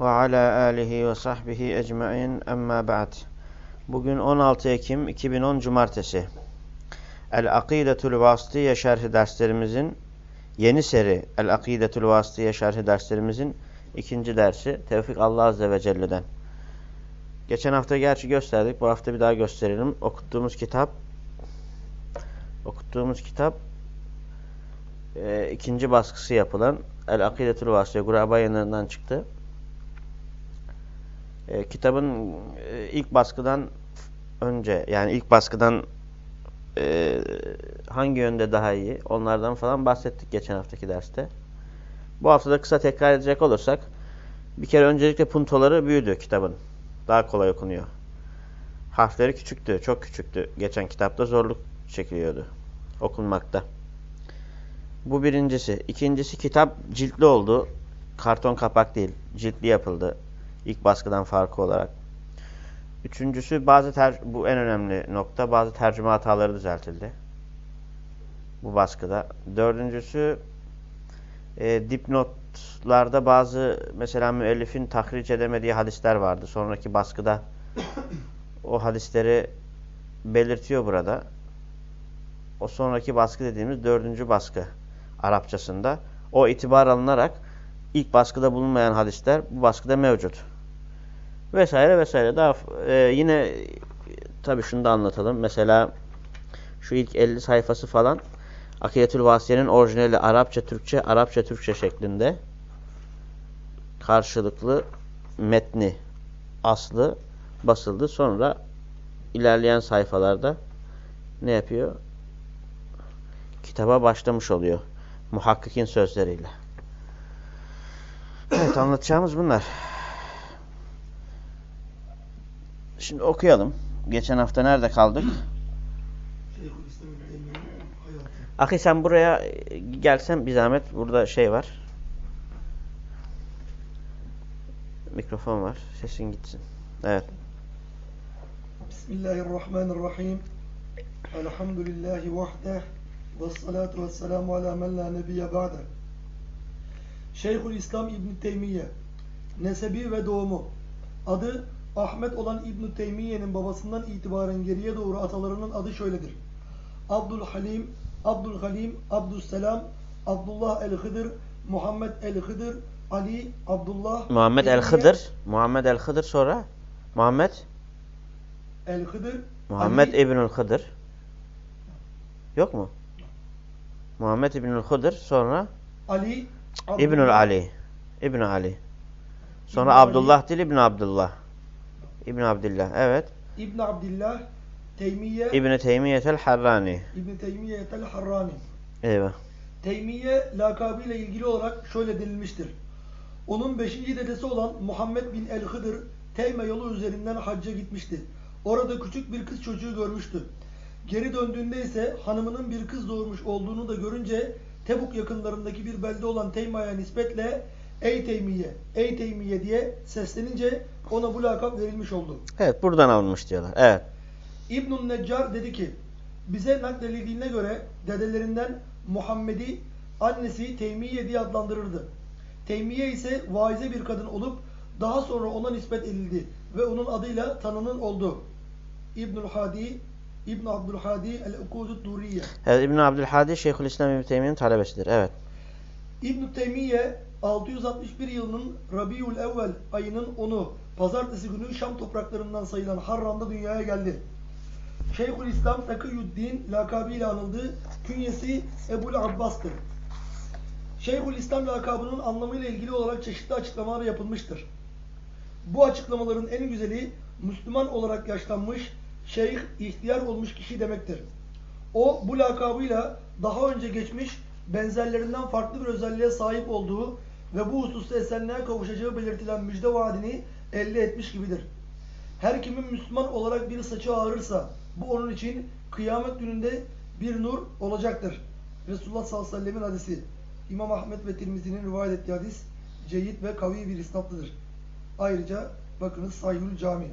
ve ala alihi ve sahbihi ecmain emma ba'd. Bugün 16 Ekim 2010 Cumartesi. El-Akidetul Vasıtiye şerhi derslerimizin yeni seri El-Akidetul Vasıtiye şerhi derslerimizin ikinci dersi. Tevfik Allah Azze ve Celle'den. Geçen hafta gerçi gösterdik. Bu hafta bir daha gösterelim. Okuttuğumuz kitap okuttuğumuz kitap e, ikinci baskısı yapılan El-Akidetul Vasıtiye Guraba çıktı. E, kitabın e, ilk baskıdan önce yani ilk baskıdan e, hangi yönde daha iyi onlardan falan bahsettik geçen haftaki derste. Bu hafta da kısa tekrar edecek olursak bir kere öncelikle puntoları büyüdü kitabın. Daha kolay okunuyor. Harfleri küçüktü, çok küçüktü. Geçen kitapta zorluk çekiliyordu okunmakta. Bu birincisi. İkincisi kitap ciltli oldu. Karton kapak değil, ciltli yapıldı. İlk baskıdan farkı olarak. Üçüncüsü bazı ter bu en önemli nokta bazı tercüme hataları düzeltildi. Bu baskıda. Dördüncüsü e, dipnotlarda bazı mesela müellifin tahric edemediği hadisler vardı. Sonraki baskıda o hadisleri belirtiyor burada. O sonraki baskı dediğimiz dördüncü baskı Arapçasında. O itibar alınarak ilk baskıda bulunmayan hadisler bu baskıda mevcut. Vesaire vesaire. Daha e, yine tabii şunu da anlatalım. Mesela şu ilk 50 sayfası falan Akidetül Vasiye'nin orijinali Arapça, Türkçe, Arapça, Türkçe şeklinde karşılıklı metni, aslı basıldı. Sonra ilerleyen sayfalarda ne yapıyor? Kitaba başlamış oluyor. Muhakkikin sözleriyle. Evet anlatacağımız bunlar. Şimdi okuyalım. Geçen hafta nerede kaldık? Akı sen buraya gelsen bir zahmet. Burada şey var. Mikrofon var. Sesin gitsin. Evet. Bismillahirrahmanirrahim. Elhamdülillahi vahdeh. Ve salatu ve selamu ala men la nebiyye ba'de. Şeyhül İslam İbn Teymiye. Nesebi ve doğumu. Adı Ahmet olan İbn Teymiye'nin babasından itibaren geriye doğru atalarının adı şöyledir. Abdülhalim, Abdülhalim, Abdüsselam, Abdullah el-Hıdır, Muhammed el-Hıdır, Ali, Abdullah Muhammed el-Hıdır. Muhammed el-Hıdır sonra Muhammed el-Hıdır Muhammed İbnül Hıdır. Yok mu? Muhammed İbnül Hıdır sonra Ali İbnül Ali. İbn Ali. Sonra İbn Abdullah Ali. değil İbn Abdullah. İbn Abdullah. Evet. İbn Abdillah Teymiye İbn Teymiyetel Harrani. İbn Teymiye el-Harrani Eyvah. Teymiye lakabıyla ilgili olarak şöyle denilmiştir. Onun beşinci dedesi olan Muhammed bin el-Hıdır Teyme yolu üzerinden hacca gitmişti. Orada küçük bir kız çocuğu görmüştü. Geri döndüğünde ise hanımının bir kız doğurmuş olduğunu da görünce Tebuk yakınlarındaki bir belde olan Teyma'ya nispetle Ey Teymiye, Ey Teymiye diye seslenince ona bu lakap verilmiş oldu. Evet buradan alınmış diyorlar. Evet. İbn-i Neccar dedi ki bize nakledildiğine göre dedelerinden Muhammed'i annesi Teymiye diye adlandırırdı. Teymiye ise vaize bir kadın olup daha sonra ona nispet edildi ve onun adıyla tanının oldu. İbnül Hadi İbn Abdülhadi el-Ukudud Duriye. evet İbn Abdülhadi Şeyhülislam İbn Teymiye'nin talebesidir. Evet. İbn Teymiye 661 yılının Rabiul Evvel ayının 10'u pazartesi günü Şam topraklarından sayılan Harran'da dünyaya geldi. Şeyhülislam Takiyüddin lakabıyla anıldı. Künyesi Ebul Abbas'tır. Şeyhülislam lakabının anlamıyla ilgili olarak çeşitli açıklamalar yapılmıştır. Bu açıklamaların en güzeli Müslüman olarak yaşlanmış, şeyh, ihtiyar olmuş kişi demektir. O bu lakabıyla daha önce geçmiş benzerlerinden farklı bir özelliğe sahip olduğu ve bu hususta esenliğe kavuşacağı belirtilen müjde vaadini elde etmiş gibidir. Her kimin Müslüman olarak bir saçı ağrırsa bu onun için kıyamet gününde bir nur olacaktır. Resulullah sallallahu aleyhi ve sellemin hadisi. İmam Ahmet ve Tirmizi'nin rivayet ettiği hadis ceyit ve kavi bir isnatlıdır. Ayrıca bakınız Sahihül Cami.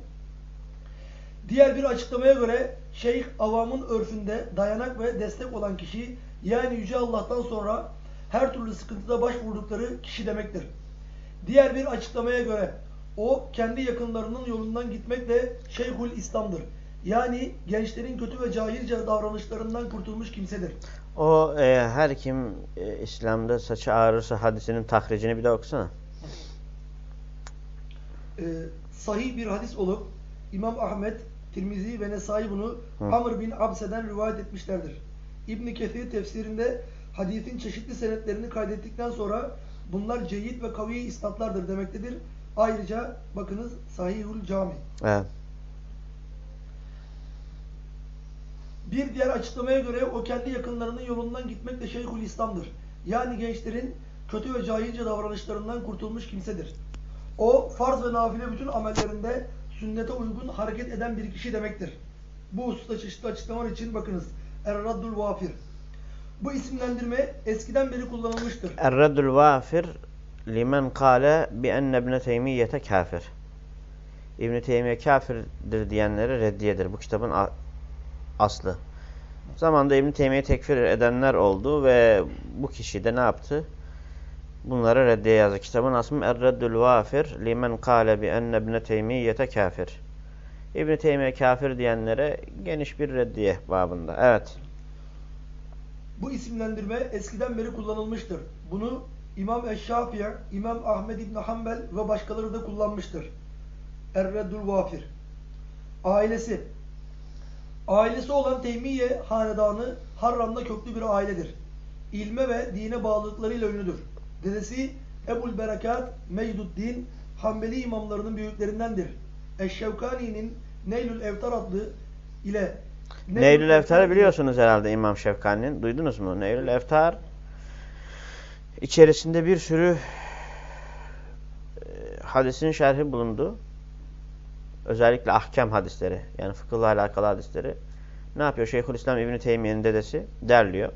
Diğer bir açıklamaya göre şeyh avamın örfünde dayanak ve destek olan kişi yani Yüce Allah'tan sonra her türlü sıkıntıda başvurdukları kişi demektir. Diğer bir açıklamaya göre o kendi yakınlarının yolundan gitmekle Şeyhül İslam'dır. Yani gençlerin kötü ve cahilce davranışlarından kurtulmuş kimsedir. O e, her kim e, İslam'da saçı ağrırsa hadisinin tahricini bir de okusana. Ee, sahih bir hadis olup İmam Ahmet, Tirmizi ve Nesai bunu Hı. Amr bin Abse'den rivayet etmişlerdir. İbn Kesir tefsirinde hadisin çeşitli senetlerini kaydettikten sonra bunlar ceyit ve kavi isnatlardır demektedir. Ayrıca bakınız Sahihul Cami. Evet. Bir diğer açıklamaya göre o kendi yakınlarının yolundan gitmek de Şeyhül İslam'dır. Yani gençlerin kötü ve cahilce davranışlarından kurtulmuş kimsedir. O farz ve nafile bütün amellerinde sünnete uygun hareket eden bir kişi demektir. Bu hususta çeşitli açıklamalar için bakınız. Er-Raddul Vafir. Bu isimlendirme eskiden beri kullanılmıştır. Er-Reddül Vafir limen kâle bi enne ibne teymiyete kafir. İbn-i Teymiye kafirdir diyenlere reddiyedir. Bu kitabın aslı. Zamanında İbn-i tekfir edenler oldu ve bu kişi de ne yaptı? Bunlara reddiye yazdı. Kitabın aslı Er-Reddül Vafir limen kâle bi enne ibne teymiyete kafir. İbn-i Teymiye kafir diyenlere geniş bir reddiye babında. Evet. Bu isimlendirme eskiden beri kullanılmıştır. Bunu İmam Eşşafiye, İmam Ahmed İbni Hanbel ve başkaları da kullanmıştır. Er-Reddül Vafir. Ailesi Ailesi olan Teymiye hanedanı Harran'da köklü bir ailedir. İlme ve dine bağlılıklarıyla ünlüdür. Dedesi Ebul Berekat Meyduddin Hanbeli imamlarının büyüklerindendir. Eşşevkani'nin Neylül Evtar adlı ile Neylül Eftar'ı biliyorsunuz herhalde İmam Şefkani'nin. Duydunuz mu? Neylül Eftar içerisinde bir sürü e, hadisin şerhi bulundu. Özellikle ahkam hadisleri yani fıkıhla alakalı hadisleri. Ne yapıyor? Şeyhülislam İbni Teymiye'nin dedesi derliyor.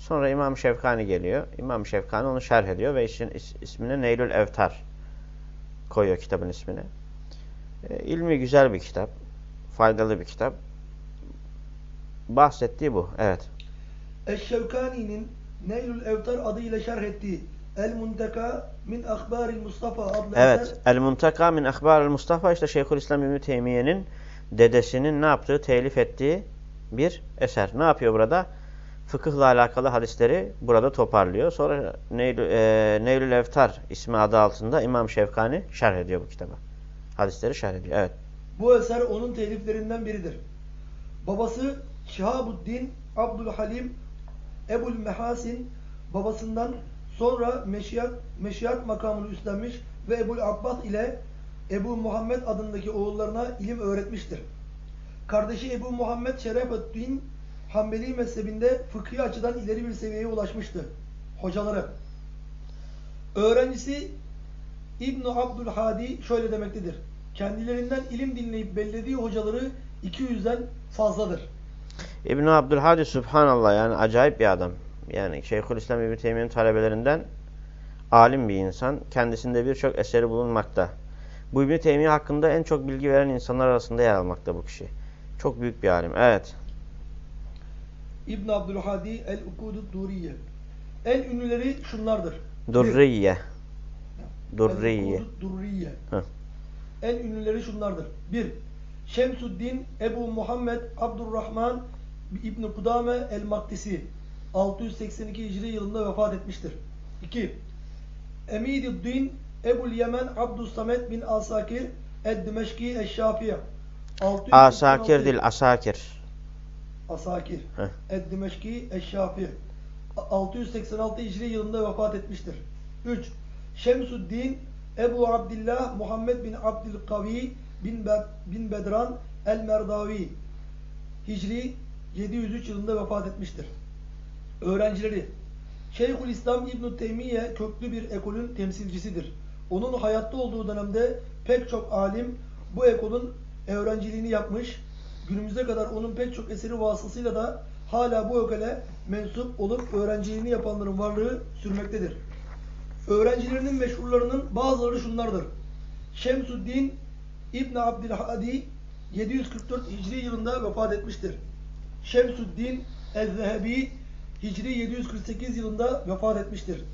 Sonra İmam Şefkani geliyor. İmam Şefkani onu şerh ediyor ve işin is, ismine Neylül Evtar koyuyor kitabın ismini. E, ilmi güzel bir kitap. Faydalı bir kitap. Bahsettiği bu. Evet. Eşşevkani'nin Neylül Evtar adıyla şerh ettiği El Munteka min Akbaril Mustafa adlı Evet. eser El-Muntaka min Ahbar el-Mustafa işte Şeyhülislam İbni Teymiye'nin dedesinin ne yaptığı, telif ettiği bir eser. Ne yapıyor burada? Fıkıhla alakalı hadisleri burada toparlıyor. Sonra Neylül, e, Neylül ismi adı altında İmam Şevkani şerh ediyor bu kitabı. Hadisleri şerh ediyor. Evet. Bu eser onun teliflerinden biridir. Babası Şihabuddin Abdülhalim Ebul Mehasin babasından sonra meşiyat, meşiyat makamını üstlenmiş ve Ebul Abbas ile Ebu Muhammed adındaki oğullarına ilim öğretmiştir. Kardeşi Ebu Muhammed Şerefuddin Hanbeli mezhebinde fıkhi açıdan ileri bir seviyeye ulaşmıştı. Hocaları. Öğrencisi İbn Abdülhadi şöyle demektedir. Kendilerinden ilim dinleyip bellediği hocaları 200'den fazladır. İbn Abdülhadi Subhanallah yani acayip bir adam. Yani Şeyhülislam İbni Teymiye'nin talebelerinden alim bir insan. Kendisinde birçok eseri bulunmakta. Bu İbni Teymiye hakkında en çok bilgi veren insanlar arasında yer almakta bu kişi. Çok büyük bir alim. Evet. İbn Abdülhadi El-Ukudu Duriye. En ünlüleri şunlardır. Durriye. Durriye. El-Ukudu Durriye. Heh. En ünlüleri şunlardır. 1. Şemsuddin Ebu Muhammed Abdurrahman İbn Kudame El-Maktisi 682 Hicri yılında vefat etmiştir. 2. Emiduddin Ebul Yemen Abdüssamet bin Asakir Ed-Dimeşki Eşşafiye 696 Asakir değil Asakir. Asakir. Ed-Dimeşki Eşşafi. 686 Hicri yılında vefat etmiştir. 3. Şemsuddin Ebu Abdillah Muhammed bin Abdülkavi bin, Be bin Bedran El-Merdavi Hicri 703 yılında vefat etmiştir. Öğrencileri Şeyhülislam İbn Teymiye köklü bir ekolün temsilcisidir. Onun hayatta olduğu dönemde pek çok alim bu ekolün öğrenciliğini yapmış. Günümüze kadar onun pek çok eseri vasıtasıyla da hala bu ekole mensup olup öğrenciliğini yapanların varlığı sürmektedir. Öğrencilerinin meşhurlarının bazıları şunlardır. Şemsuddin İbn Abdülhadi 744 Hicri yılında vefat etmiştir. Şemsuddin El-Zehebi Hicri 748 yılında vefat etmiştir.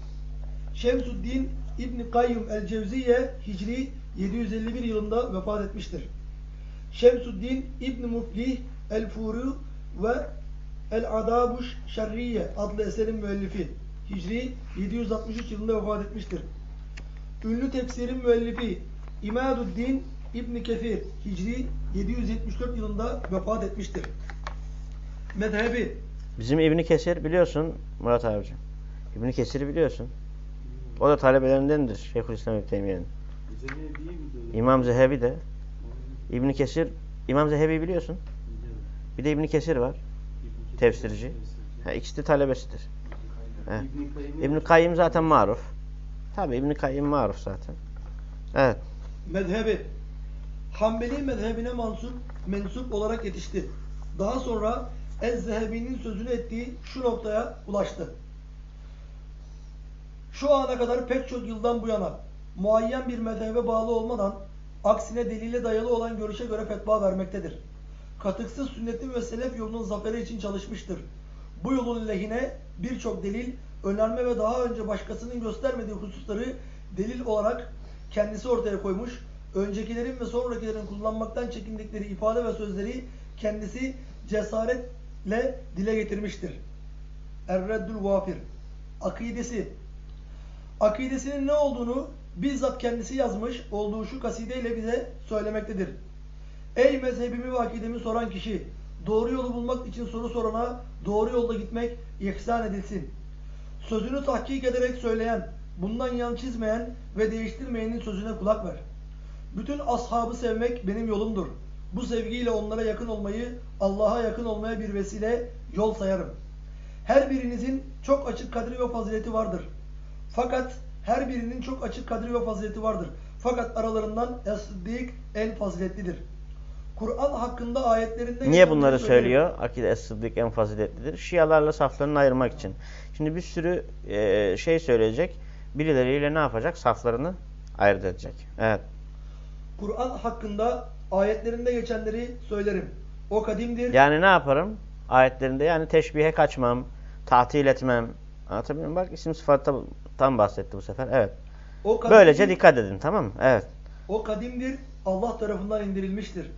Şemsuddin İbn Kayyum El-Cevziye Hicri 751 yılında vefat etmiştir. Şemsuddin İbn Muflih El-Furu ve El-Adabuş Şerriye adlı eserin müellifi Hicri 763 yılında vefat etmiştir. Ünlü tefsirin müellifi İmaduddin İbn Kefir Hicri 774 yılında vefat etmiştir. Mezhebi Bizim İbni Kesir biliyorsun Murat abicim. İbni Kesir'i biliyorsun. O da talebelerindendir Şeyhülislam İbni Teymiye'nin. İmam Zehebi de. İbni Kesir, İmam Zehebi biliyorsun. Bir de İbni Kesir var. Tefsirci. Ha, ikisi de talebesidir. Evet. İbn Kayyim zaten maruf. Tabi İbn Kayyim maruf zaten. Evet. mezhebi Hanbeli mezhebine mansup, mensup olarak yetişti. Daha sonra Ez-Zehebi'nin sözünü ettiği şu noktaya ulaştı. Şu ana kadar pek çok yıldan bu yana muayyen bir mezhebe bağlı olmadan aksine delile dayalı olan görüşe göre fetva vermektedir. Katıksız sünnetin ve selef yolunun zaferi için çalışmıştır. Bu yolun lehine birçok delil, önerme ve daha önce başkasının göstermediği hususları delil olarak kendisi ortaya koymuş, öncekilerin ve sonrakilerin kullanmaktan çekindikleri ifade ve sözleri kendisi cesaretle dile getirmiştir. Er-Reddül Vafir Akidesi Akidesinin ne olduğunu bizzat kendisi yazmış olduğu şu kasideyle bize söylemektedir. Ey mezhebimi ve akidemi soran kişi, doğru yolu bulmak için soru sorana doğru yolda gitmek ihsan edilsin. Sözünü tahkik ederek söyleyen, bundan yan çizmeyen ve değiştirmeyenin sözüne kulak ver. Bütün ashabı sevmek benim yolumdur. Bu sevgiyle onlara yakın olmayı, Allah'a yakın olmaya bir vesile yol sayarım. Her birinizin çok açık kadri ve fazileti vardır. Fakat her birinin çok açık kadri ve fazileti vardır. Fakat aralarından Es-Siddik en faziletlidir. Kur'an hakkında ayetlerinde... Niye bunları söylüyor? Akide Es-Sıddık en faziletlidir. Şialarla saflarını ayırmak için. Şimdi bir sürü e, şey söyleyecek. Birileriyle ne yapacak? Saflarını ayırt edecek. Evet. Kur'an hakkında ayetlerinde geçenleri söylerim. O kadimdir. Yani ne yaparım? Ayetlerinde yani teşbihe kaçmam, tatil etmem. Anlatabiliyor muyum? Bak isim sıfatta tam bahsetti bu sefer. Evet. O kadimdir, Böylece dikkat edin tamam mı? Evet. O kadimdir. Allah tarafından indirilmiştir.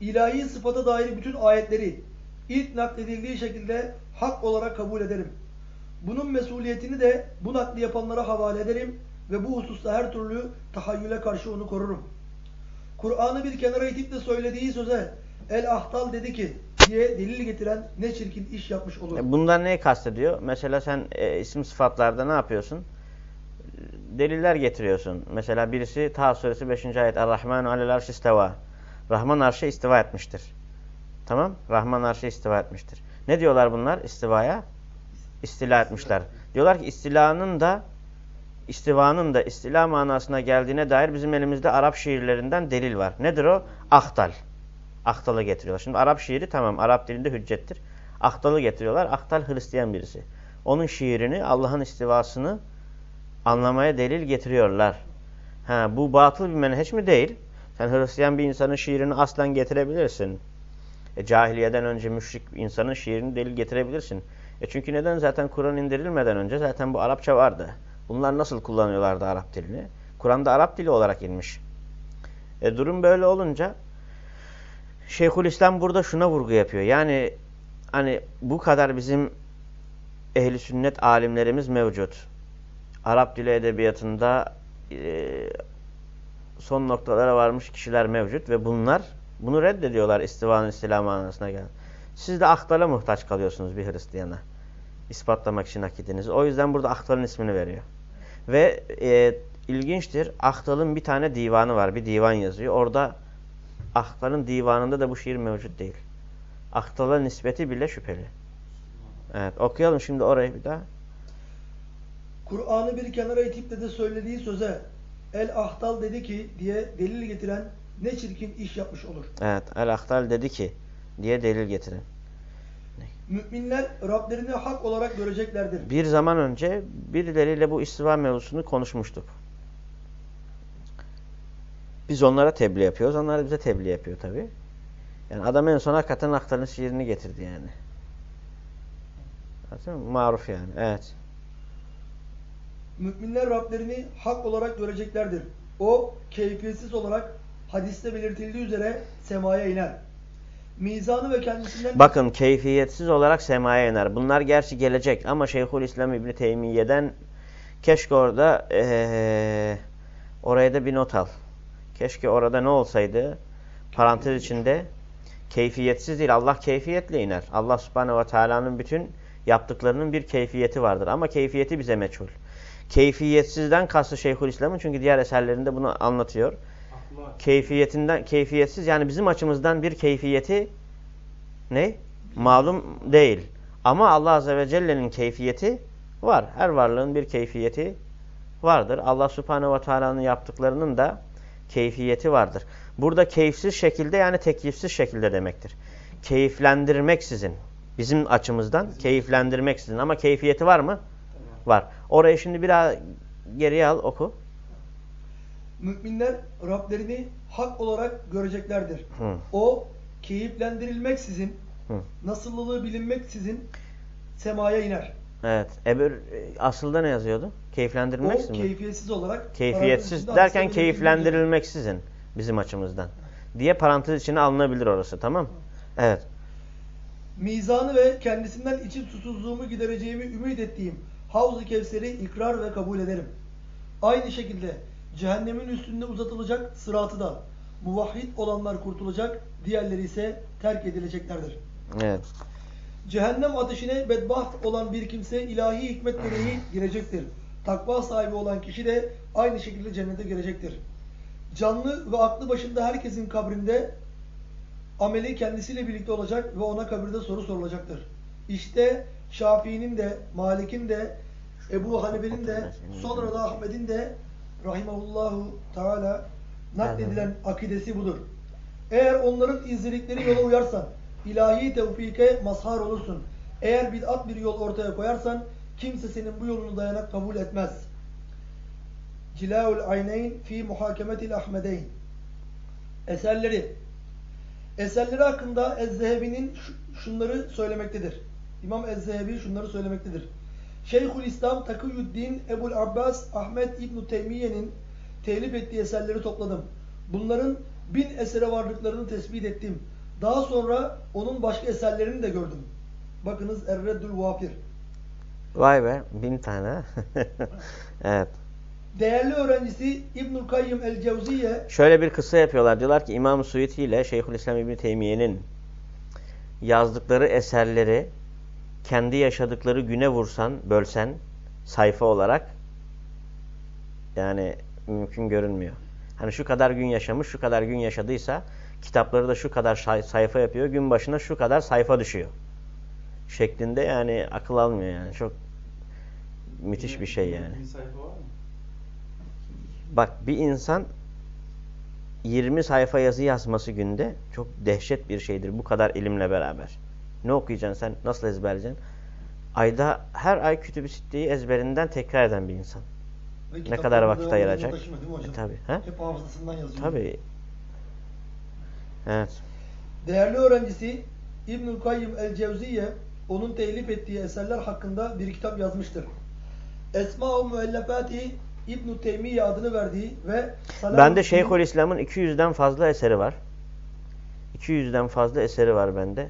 İlahi sıfata dair bütün ayetleri ilk nakledildiği şekilde hak olarak kabul ederim. Bunun mesuliyetini de bu nakli yapanlara havale ederim ve bu hususta her türlü tahayyüle karşı onu korurum. Kur'an'ı bir kenara itip de söylediği söze El-Ahtal dedi ki diye delil getiren ne çirkin iş yapmış olur. E, Bundan neyi kastediyor? Mesela sen e, isim sıfatlarda ne yapıyorsun? Deliller getiriyorsun. Mesela birisi Taha suresi 5. ayet Er-Rahmanu alel arş. Rahman arşa istiva etmiştir. Tamam? Rahman arşa istiva etmiştir. Ne diyorlar bunlar istivaya? İstila etmişler. Diyorlar ki istilanın da istivanın da istila manasına geldiğine dair bizim elimizde Arap şiirlerinden delil var. Nedir o? Ahtal. Ahtalı getiriyorlar. Şimdi Arap şiiri tamam Arap dilinde hüccettir. Ahtalı getiriyorlar. Ahtal Hristiyan birisi. Onun şiirini Allah'ın istivasını anlamaya delil getiriyorlar. Ha, bu batıl bir menheç mi? Değil. Sen Hristiyan bir insanın şiirini aslen getirebilirsin. E, cahiliyeden önce müşrik bir insanın şiirini delil getirebilirsin. E çünkü neden? Zaten Kur'an indirilmeden önce zaten bu Arapça vardı. Bunlar nasıl kullanıyorlardı Arap dilini? Kur'an'da Arap dili olarak inmiş. E, durum böyle olunca Şeyhülislam burada şuna vurgu yapıyor. Yani hani bu kadar bizim ehli sünnet alimlerimiz mevcut. Arap dili edebiyatında e, son noktalara varmış kişiler mevcut ve bunlar bunu reddediyorlar istivanın istila manasına gelen. Siz de ahtala muhtaç kalıyorsunuz bir Hristiyana. ispatlamak için akidinizi. O yüzden burada Ahtal'ın ismini veriyor. Ve e, ilginçtir. Ahtal'ın bir tane divanı var. Bir divan yazıyor. Orada Ahtal'ın divanında da bu şiir mevcut değil. Ahtal'a nispeti bile şüpheli. Evet okuyalım şimdi orayı bir daha. Kur'an'ı bir kenara itip de de söylediği söze El Ahtal dedi ki diye delil getiren ne çirkin iş yapmış olur. Evet. El-Ahtal dedi ki diye delil getirin. Müminler Rablerini hak olarak göreceklerdir. Bir zaman önce birileriyle bu istiva mevzusunu konuşmuştuk. Biz onlara tebliğ yapıyoruz. Onlar da bize tebliğ yapıyor tabi. Yani adam en son hakikaten aktarın şiirini getirdi yani. Anladın mı? Maruf yani. Evet. Müminler Rablerini hak olarak göreceklerdir. O keyfiyetsiz olarak hadiste belirtildiği üzere semaya iner. Mizanı ve kendisinden Bakın keyfiyetsiz olarak semaya iner. Bunlar gerçi gelecek ama Şeyhülislam İbni Teymiye'den keşke orada ee, oraya da bir not al. Keşke orada ne olsaydı? Parantez içinde keyfiyetsiz değil. Allah keyfiyetle iner. Allah subhanehu ve teala'nın bütün yaptıklarının bir keyfiyeti vardır. Ama keyfiyeti bize meçhul. Keyfiyetsizden kastı Şeyhülislam'ın çünkü diğer eserlerinde bunu anlatıyor. Keyfiyetinden keyfiyetsiz yani bizim açımızdan bir keyfiyeti ne? Malum değil. Ama Allah azze ve celle'nin keyfiyeti var. Her varlığın bir keyfiyeti vardır. Allah subhanehu ve teala'nın yaptıklarının da keyfiyeti vardır. Burada keyifsiz şekilde yani teklifsiz şekilde demektir. Keyiflendirmeksizin. Bizim açımızdan keyiflendirmeksizin. Ama keyfiyeti var mı? Var. Orayı şimdi biraz geriye al oku. müminler Rablerini hak olarak göreceklerdir. Hı. O keyiflendirilmeksizin, Hı. nasıllılığı bilinmeksizin semaya iner. Evet. Ebür aslında ne yazıyordu? O Keyiflendirilmeksizin mi? keyfiyetsiz olarak Keyfiyetsiz derken keyiflendirilmeksizin bizim açımızdan. Diye parantez içine alınabilir orası tamam Evet. Mizanı ve kendisinden için susuzluğumu gidereceğimi ümit ettiğim Havz-ı Kevser'i ikrar ve kabul ederim. Aynı şekilde cehennemin üstünde uzatılacak sıratı da muvahhid olanlar kurtulacak, diğerleri ise terk edileceklerdir. Evet. Cehennem ateşine bedbaht olan bir kimse ilahi hikmet gereği girecektir. Takva sahibi olan kişi de aynı şekilde cennete girecektir. Canlı ve aklı başında herkesin kabrinde ameli kendisiyle birlikte olacak ve ona kabirde soru sorulacaktır. İşte Şafii'nin de, Malik'in de, Ebu Hanife'nin de, sonra da Ahmet'in de rahimahullahu teala nakledilen akidesi budur. Eğer onların izledikleri yola uyarsan, ilahi tevfike mazhar olursun. Eğer bid'at bir yol ortaya koyarsan, kimse senin bu yolunu dayanak kabul etmez. Cilaul Ayneyn fi muhakemetil Ahmedeyn Eserleri Eserleri hakkında Ez-Zehebi'nin şu- şunları söylemektedir. İmam Ez-Zehebi şunları söylemektedir. Şeyhülislam Takiyüddin Ebul Abbas Ahmet İbn Teymiye'nin telif ettiği eserleri topladım. Bunların bin esere varlıklarını tespit ettim. Daha sonra onun başka eserlerini de gördüm. Bakınız Er-Reddül Vafir. Vay be bin tane. evet. Değerli öğrencisi İbnül Kayyım el-Cevziye Şöyle bir kısa yapıyorlar. Diyorlar ki İmam Suyuti ile Şeyhülislam İbni Teymiye'nin yazdıkları eserleri kendi yaşadıkları güne vursan, bölsen sayfa olarak yani mümkün görünmüyor. Hani şu kadar gün yaşamış, şu kadar gün yaşadıysa kitapları da şu kadar say- sayfa yapıyor. Gün başına şu kadar sayfa düşüyor. Şeklinde yani akıl almıyor yani. Çok müthiş bir şey yani. Bir sayfa var mı? Bak bir insan 20 sayfa yazı yazması günde çok dehşet bir şeydir bu kadar ilimle beraber. Ne okuyacaksın sen? Nasıl ezberleyeceksin? Ayda her ay kütüb-i sitteyi ezberinden tekrar eden bir insan. ve Ne kadar vakit ayıracak? E, tabii. He? Hep hafızasından yazıyor. Tabii. Evet. Değerli öğrencisi İbnül Kayyım el-Cevziye onun telif ettiği eserler hakkında bir kitap yazmıştır. Esma-ı Müellefati İbn-i Teymiye adını verdiği ve Bende Şeyhülislam'ın 200'den fazla eseri var. 200'den fazla eseri var bende.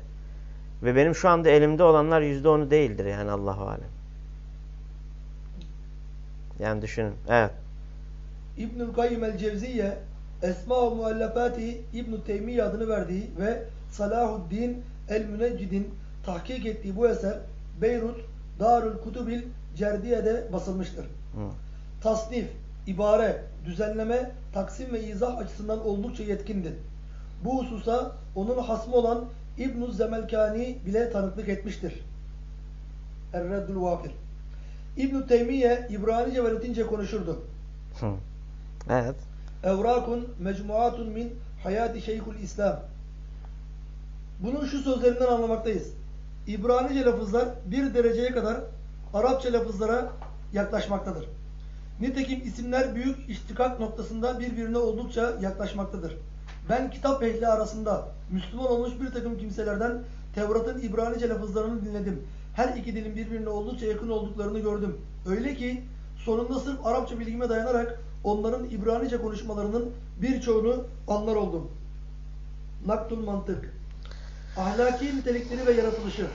Ve benim şu anda elimde olanlar %10'u değildir yani Allahu alem. Yani düşünün. Evet. İbnül Kayyim el-Cevziye Esma-ı Müellefati İbn-i Teymiye adını verdiği ve Salahuddin el-Müneccid'in tahkik ettiği bu eser Beyrut Darül Kutubil Cerdiye'de basılmıştır. Hı. Tasnif, ibare, düzenleme, taksim ve izah açısından oldukça yetkindi. Bu hususa onun hasmı olan İbn-i Zemelkani bile tanıklık etmiştir. Er-Reddül Vafir. İbn-i Teymiye İbranice ve Latince konuşurdu. Hı. Evet. Evrakun mecmuatun min hayati şeyhul İslam. Bunun şu sözlerinden anlamaktayız. İbranice lafızlar bir dereceye kadar Arapça lafızlara yaklaşmaktadır. Nitekim isimler büyük iştikak noktasında birbirine oldukça yaklaşmaktadır. Ben kitap ehli arasında Müslüman olmuş bir takım kimselerden Tevrat'ın İbranice lafızlarını dinledim. Her iki dilin birbirine oldukça yakın olduklarını gördüm. Öyle ki sonunda sırf Arapça bilgime dayanarak onların İbranice konuşmalarının birçoğunu anlar oldum. Naktul mantık. Ahlaki nitelikleri ve yaratılışı.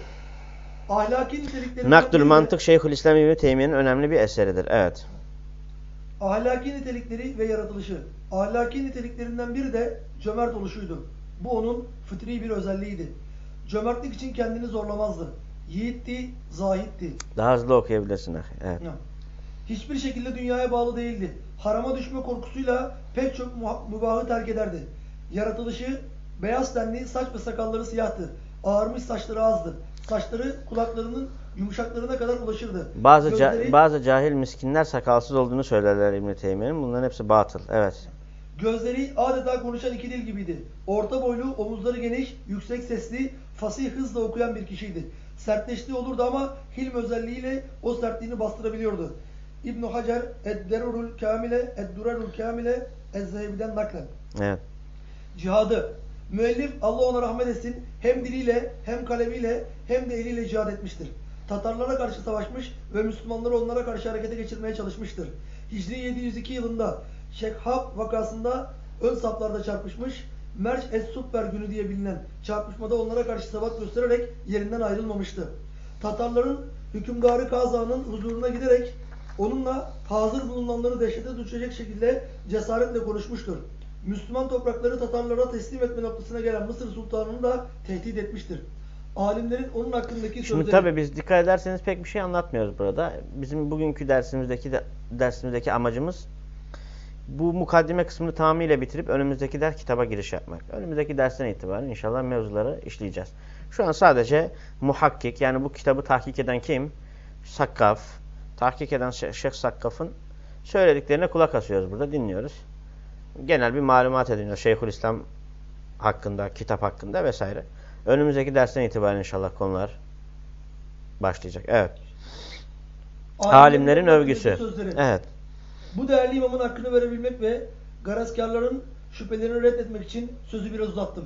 Ahlaki nitelikleri Nakdül Mantık Şeyhülislam İbni Teymiye'nin önemli bir eseridir. Evet. Ahlaki nitelikleri ve yaratılışı. Ahlaki niteliklerinden biri de cömert oluşuydu. Bu onun fıtri bir özelliğiydi. Cömertlik için kendini zorlamazdı. Yiğitti, zahitti. Daha hızlı okuyabilirsin. Evet. Ya. Hiçbir şekilde dünyaya bağlı değildi. Harama düşme korkusuyla pek çok mübahı terk ederdi. Yaratılışı beyaz tenli, saç ve sakalları siyahtı. Ağarmış saçları azdı. Saçları kulaklarının yumuşaklarına kadar ulaşırdı. Bazı, ca- Gözleri- bazı cahil miskinler sakalsız olduğunu söylerler İbni Teymiye'nin. Bunların hepsi batıl. Evet. Gözleri adeta konuşan iki dil gibiydi. Orta boylu, omuzları geniş, yüksek sesli, fasih hızla okuyan bir kişiydi. Sertleştiği olurdu ama hilm özelliğiyle o sertliğini bastırabiliyordu. İbn Hacer Ed-Derurul Kamile Ed-Durarul Kamile Ez-Zehebi'den naklen. Evet. Cihadı. Müellif Allah ona rahmet etsin hem diliyle hem kalemiyle hem de eliyle cihad etmiştir. Tatarlara karşı savaşmış ve Müslümanları onlara karşı harekete geçirmeye çalışmıştır. Hicri 702 yılında Şekhab vakasında ön saflarda çarpışmış, Merç Es-Supper günü diye bilinen çarpışmada onlara karşı sabat göstererek yerinden ayrılmamıştı. Tatarların hükümdarı Kazan'ın huzuruna giderek onunla hazır bulunanları dehşete düşecek şekilde cesaretle konuşmuştur. Müslüman toprakları Tatarlara teslim etme noktasına gelen Mısır Sultanı'nı da tehdit etmiştir. Alimlerin onun hakkındaki Şimdi sözleri... tabii biz dikkat ederseniz pek bir şey anlatmıyoruz burada. Bizim bugünkü dersimizdeki de, dersimizdeki amacımız bu mukaddime kısmını tamamıyla bitirip önümüzdeki ders kitaba giriş yapmak. Önümüzdeki dersten itibaren inşallah mevzuları işleyeceğiz. Şu an sadece muhakkik yani bu kitabı tahkik eden kim? Sakkaf. Tahkik eden Şeyh Sakkaf'ın söylediklerine kulak asıyoruz burada dinliyoruz. Genel bir malumat ediniyor Şeyhülislam hakkında, kitap hakkında vesaire. Önümüzdeki dersten itibaren inşallah konular başlayacak. Evet. Alimlerin övgüsü. sözleri. Evet. Bu değerli imamın hakkını verebilmek ve garazkarların şüphelerini reddetmek için sözü biraz uzattım.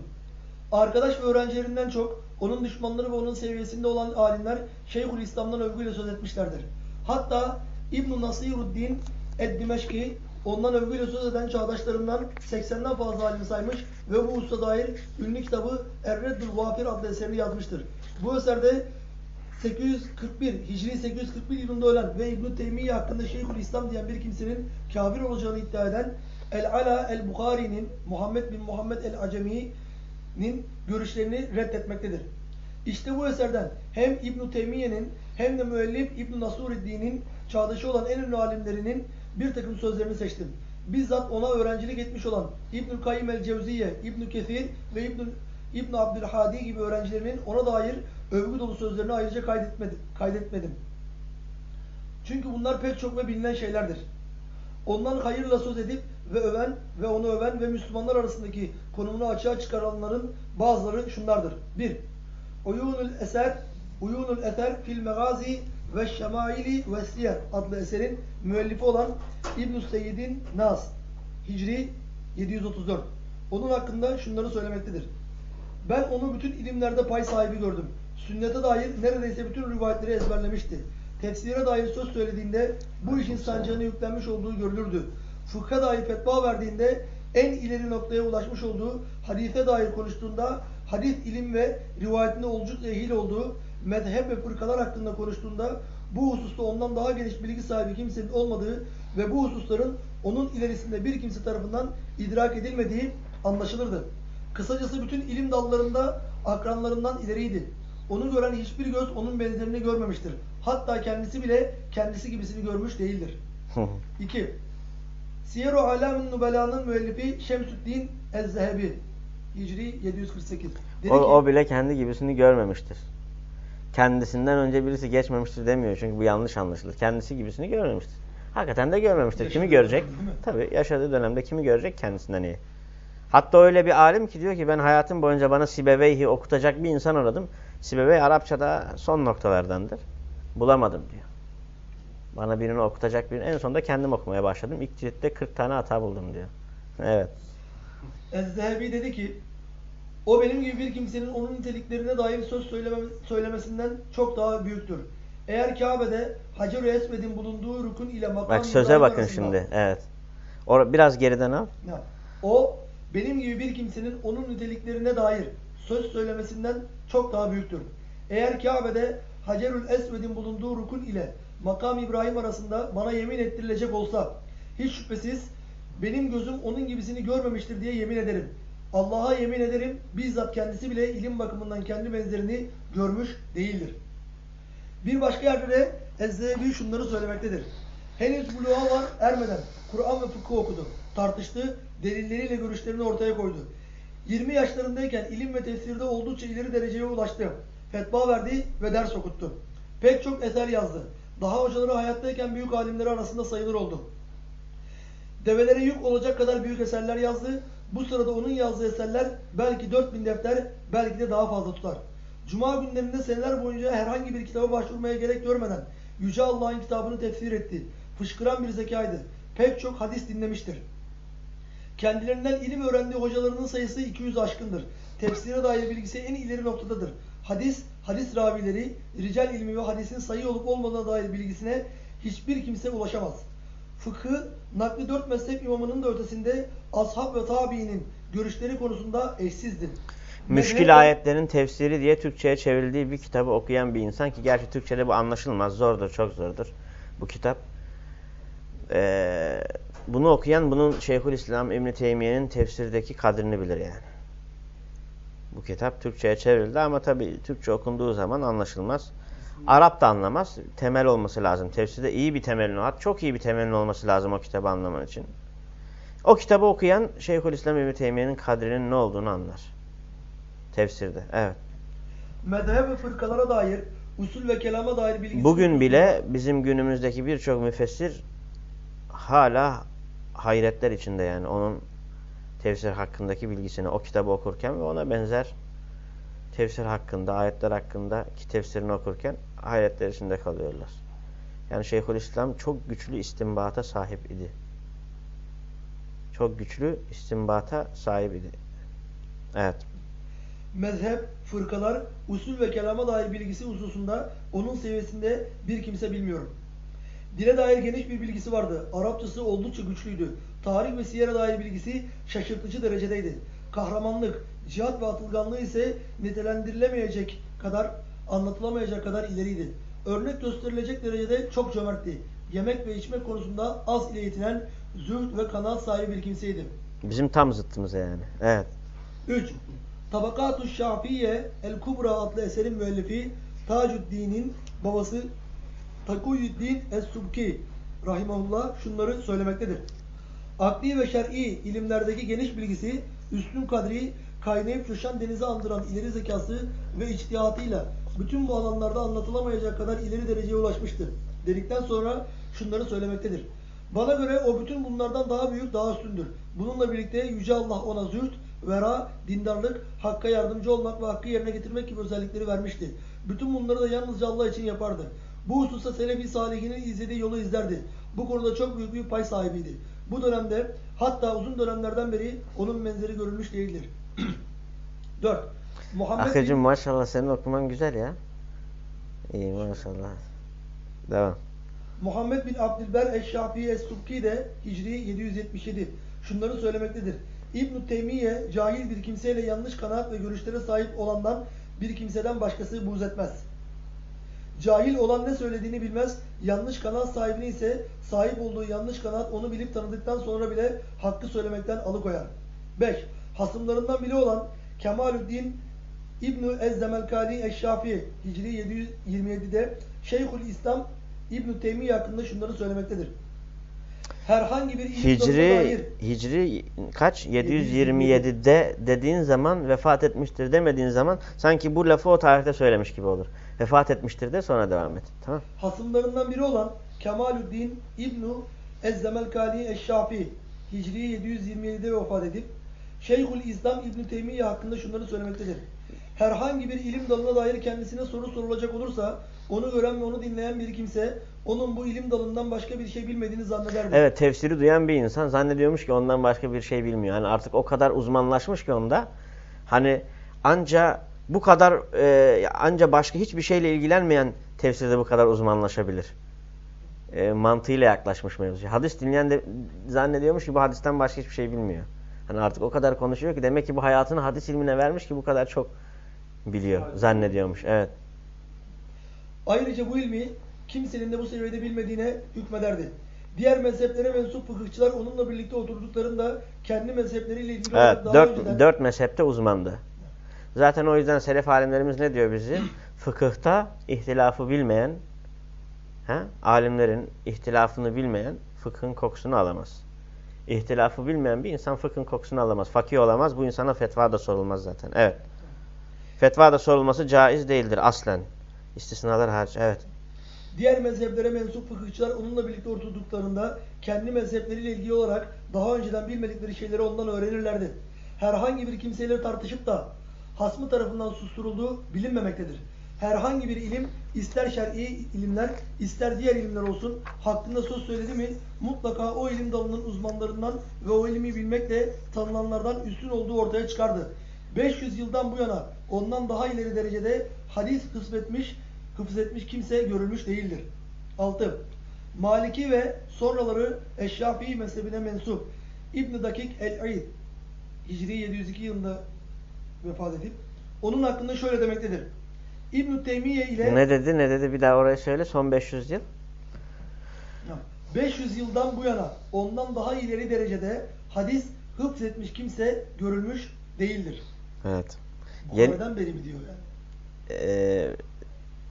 Arkadaş ve öğrencilerinden çok onun düşmanları ve onun seviyesinde olan alimler Şeyhül İslam'dan övgüyle söz etmişlerdir. Hatta İbn-i Nasiruddin Ed-Dimeşki ondan övgüyle söz eden çağdaşlarından 80'den fazla alim saymış ve bu usta dair ünlü kitabı Er-Reddül Vafir adlı eserini yazmıştır. Bu eserde 841 Hicri 841 yılında ölen ve İbn Teymiye hakkında Şeyhül İslam diyen bir kimsenin kafir olacağını iddia eden El-Ala el-Bukhari'nin Muhammed bin Muhammed el-Acemi'nin görüşlerini reddetmektedir. İşte bu eserden hem İbn Teymiye'nin hem de müellif İbn Nasuruddin'in çağdaşı olan en ünlü alimlerinin bir takım sözlerini seçtim. Bizzat ona öğrencilik etmiş olan İbnül Kayyim el-Cevziye, İbn Kesir ve İbn İbn Abdülhadi gibi öğrencilerinin ona dair övgü dolu sözlerini ayrıca kaydetmedim. kaydetmedim. Çünkü bunlar pek çok ve bilinen şeylerdir. Ondan hayırla söz edip ve öven ve onu öven ve Müslümanlar arasındaki konumunu açığa çıkaranların bazıları şunlardır. 1. Uyunul eser Uyunul eser fil megazi ve şemaili ve siyer adlı eserin müellifi olan İbn-i Seyyid'in Nas Hicri 734. Onun hakkında şunları söylemektedir. Ben onu bütün ilimlerde pay sahibi gördüm. Sünnete dair neredeyse bütün rivayetleri ezberlemişti. Tefsire dair söz söylediğinde bu işin sancağını yüklenmiş olduğu görülürdü. Fıkha dair fetva verdiğinde en ileri noktaya ulaşmış olduğu, hadise dair konuştuğunda hadis ilim ve rivayetinde oldukça ehil olduğu, mezhep ve fırkalar hakkında konuştuğunda bu hususta ondan daha geniş bilgi sahibi kimsenin olmadığı ve bu hususların onun ilerisinde bir kimse tarafından idrak edilmediği anlaşılırdı. Kısacası bütün ilim dallarında akranlarından ileriydi. Onu gören hiçbir göz onun benzerini görmemiştir. Hatta kendisi bile kendisi gibisini görmüş değildir. 2. Siyer-u Alamin Nubela'nın müellifi Şemsüddin Ez-Zehebi Hicri 748. Dedi O, ki, o bile kendi gibisini görmemiştir. Kendisinden önce birisi geçmemiştir demiyor. Çünkü bu yanlış anlaşılır. Kendisi gibisini görmemiştir. Hakikaten de görmemiştir. Kimi görecek? Tabii yaşadığı dönemde kimi görecek kendisinden iyi. Hatta öyle bir alim ki diyor ki ben hayatım boyunca bana Sibeveyhi okutacak bir insan aradım. Sibevey Arapçada son noktalardandır. Bulamadım diyor. Bana birini okutacak birini. En sonunda kendim okumaya başladım. İlk ciltte 40 tane hata buldum diyor. Evet. Ez-Zehebi dedi ki o benim gibi bir kimsenin onun niteliklerine dair söz söyleme, söylemesinden çok daha büyüktür. Eğer Kabe'de Hacer-ı Esved'in bulunduğu rukun ile makam Bak söze bakın arasında- şimdi. Evet. Or biraz geriden al. Ya, O benim gibi bir kimsenin onun niteliklerine dair söz söylemesinden çok daha büyüktür. Eğer Kabe'de Hacerül Esved'in bulunduğu rukun ile makam İbrahim arasında bana yemin ettirilecek olsa hiç şüphesiz benim gözüm onun gibisini görmemiştir diye yemin ederim. Allah'a yemin ederim bizzat kendisi bile ilim bakımından kendi benzerini görmüş değildir. Bir başka yerde de Ezzebi şunları söylemektedir. Henüz buluğa var ermeden Kur'an ve fıkıh okudu, tartıştı, delilleriyle görüşlerini ortaya koydu. 20 yaşlarındayken ilim ve tefsirde oldukça ileri dereceye ulaştı. Fetva verdi ve ders okuttu. Pek çok eser yazdı. Daha hocaları hayattayken büyük alimleri arasında sayılır oldu. Develere yük olacak kadar büyük eserler yazdı. Bu sırada onun yazdığı eserler belki 4000 defter, belki de daha fazla tutar. Cuma günlerinde seneler boyunca herhangi bir kitaba başvurmaya gerek görmeden Yüce Allah'ın kitabını tefsir etti. Fışkıran bir zekaydı. Pek çok hadis dinlemiştir. Kendilerinden ilim öğrendiği hocalarının sayısı 200 aşkındır. Tefsire dair bilgisi en ileri noktadadır. Hadis, hadis ravileri, rical ilmi ve hadisin sayı olup olmadığına dair bilgisine hiçbir kimse ulaşamaz. Fıkhı, nakli dört mezhep imamının da ötesinde ashab ve tabiinin görüşleri konusunda eşsizdir. Müşkil Mezhep- ayetlerin tefsiri diye Türkçe'ye çevrildiği bir kitabı okuyan bir insan ki gerçi Türkçe'de bu anlaşılmaz. Zordur, çok zordur bu kitap. Ee, bunu okuyan bunun Şeyhülislam İbn Teymiye'nin tefsirdeki kadrini bilir yani. Bu kitap Türkçe'ye çevrildi ama tabii Türkçe okunduğu zaman anlaşılmaz. Arap da anlamaz. Temel olması lazım. Tefsirde iyi bir temelin, hat çok iyi bir temelin olması lazım o kitabı anlaman için. O kitabı okuyan Şeyhülislam İbn Teymiye'nin kadrinin ne olduğunu anlar. Tefsirde. Evet. Mezhep ve fırkalara dair, usul ve kelama dair bilgisi Bugün bile bizim günümüzdeki birçok müfessir hala hayretler içinde yani onun tefsir hakkındaki bilgisini o kitabı okurken ve ona benzer tefsir hakkında, ayetler hakkında ki tefsirini okurken hayretler içinde kalıyorlar. Yani Şeyhülislam çok güçlü istimbata sahip idi. Çok güçlü istimbata sahip idi. Evet. mezhep, fırkalar, usul ve kelama dair bilgisi hususunda onun seviyesinde bir kimse bilmiyorum. Dile dair geniş bir bilgisi vardı. Arapçası oldukça güçlüydü. Tarih ve siyere dair bilgisi şaşırtıcı derecedeydi. Kahramanlık, cihat ve atılganlığı ise nitelendirilemeyecek kadar, anlatılamayacak kadar ileriydi. Örnek gösterilecek derecede çok cömertti. Yemek ve içmek konusunda az ile yetinen zühd ve kanaat sahibi bir kimseydi. Bizim tam zıttımıza yani. Evet. 3. Tabakatu Şafiye El Kubra adlı eserin müellifi Tacuddin'in babası Takuyuddin Es-Subki rahimahullah şunları söylemektedir. Akli ve şer'i ilimlerdeki geniş bilgisi, üstün kadri, kaynayıp coşan denizi andıran ileri zekası ve içtihatıyla bütün bu alanlarda anlatılamayacak kadar ileri dereceye ulaşmıştır. Dedikten sonra şunları söylemektedir. Bana göre o bütün bunlardan daha büyük, daha üstündür. Bununla birlikte Yüce Allah ona zühd, vera, dindarlık, hakka yardımcı olmak ve hakkı yerine getirmek gibi özellikleri vermişti. Bütün bunları da yalnızca Allah için yapardı. Bu hususta Selefi Salihinin izlediği yolu izlerdi. Bu konuda çok büyük bir pay sahibiydi. Bu dönemde hatta uzun dönemlerden beri onun benzeri görülmüş değildir. 4. Muhammed Akıcım maşallah senin okuman güzel ya. İyi maşallah. Devam. Muhammed bin Abdülber Eşşafii Es-Subki de Hicri 777 şunları söylemektedir. İbn-i Teymiye cahil bir kimseyle yanlış kanaat ve görüşlere sahip olandan bir kimseden başkası buğz etmez. Cahil olan ne söylediğini bilmez, yanlış kanaat sahibini ise sahip olduğu yanlış kanaat onu bilip tanıdıktan sonra bile hakkı söylemekten alıkoyar. 5. Hasımlarından biri olan Kemalüddin İbn-i Ezzemelkali Eşşafi Hicri 727'de Şeyhül İslam İbn-i Teymiye hakkında şunları söylemektedir. Herhangi bir dalına dair Hicri Hicri kaç? 727'de dediğin zaman vefat etmiştir demediğin zaman sanki bu lafı o tarihte söylemiş gibi olur. Vefat etmiştir de sonra devam et. Tamam. Hasımlarından biri olan Kemalüddin İbnu Ezzemelkali Eşşafi Hicri 727'de vefat edip Şeyhül İslam İbn Teymiye hakkında şunları söylemektedir. Herhangi bir ilim dalına dair kendisine soru sorulacak olursa onu gören ve onu dinleyen bir kimse onun bu ilim dalından başka bir şey bilmediğini zannederdi. Evet tefsiri duyan bir insan zannediyormuş ki ondan başka bir şey bilmiyor. Yani artık o kadar uzmanlaşmış ki onda. Hani anca bu kadar e, anca başka hiçbir şeyle ilgilenmeyen tefsirde bu kadar uzmanlaşabilir. E, mantığıyla yaklaşmış mevzuya. Hadis dinleyen de zannediyormuş ki bu hadisten başka hiçbir şey bilmiyor. Hani artık o kadar konuşuyor ki demek ki bu hayatını hadis ilmine vermiş ki bu kadar çok biliyor zannediyormuş. Evet. Ayrıca bu ilmi kimsenin de bu seviyede bilmediğine hükmederdi. Diğer mezheplere mensup fıkıhçılar onunla birlikte oturduklarında kendi mezhepleriyle ilgili olarak Evet, daha dört, önceden dört mezhepte uzmandı. Zaten o yüzden selef alimlerimiz ne diyor bizi? Fıkıhta ihtilafı bilmeyen, he, alimlerin ihtilafını bilmeyen fıkhın kokusunu alamaz. İhtilafı bilmeyen bir insan fıkhın kokusunu alamaz. Fakih olamaz. Bu insana fetva da sorulmaz zaten. Evet. Fetva da sorulması caiz değildir aslen. İstisnalar hariç. Evet. Diğer mezheplere mensup fıkıhçılar onunla birlikte oturduklarında kendi mezhepleriyle ilgili olarak daha önceden bilmedikleri şeyleri ondan öğrenirlerdi. Herhangi bir kimseyle tartışıp da hasmı tarafından susturulduğu bilinmemektedir. Herhangi bir ilim ister şer'i ilimler ister diğer ilimler olsun hakkında söz söyledi mi mutlaka o ilim dalının uzmanlarından ve o ilmi bilmekle tanınanlardan üstün olduğu ortaya çıkardı. 500 yıldan bu yana ondan daha ileri derecede hadis hıfzetmiş, hıfzetmiş kimse görülmüş değildir. 6. Maliki ve sonraları Eşşafii mezhebine mensup İbn Dakik el-İd Hicri 702 yılında vefat edip onun hakkında şöyle demektedir. İbn Teymiye ile Ne dedi ne dedi bir daha oraya söyle. Son 500 yıl. 500 yıldan bu yana ondan daha ileri derecede hadis hıfzetmiş kimse görülmüş değildir. Evet. Yeni, Bukhari'den beri mi diyor yani? e,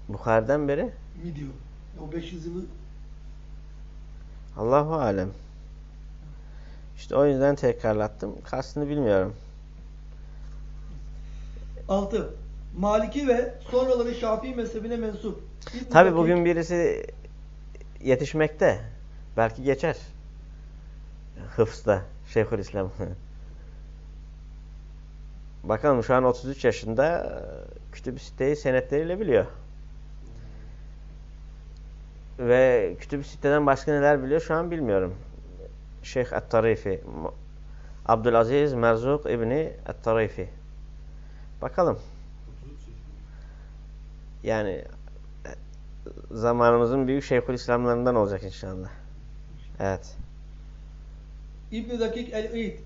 Bukhari'den beri Mi diyor. O 500 yılı Allahu alem. İşte o yüzden tekrarlattım. Kastını bilmiyorum. 6. Maliki ve sonraları Şafii mezhebine mensup. Tabi bugün birisi yetişmekte. Belki geçer. Hıfzda. Şeyhülislam. Bakalım şu an 33 yaşında kütüb-i siteyi senetleriyle biliyor. Ve kütüb-i siteden başka neler biliyor şu an bilmiyorum. Şeyh Et-Tarifi. Abdülaziz Merzuk İbni Et-Tarifi. Bakalım. Yani zamanımızın büyük şeyhülislamlarından olacak inşallah. Evet. İbn Dakik el-İd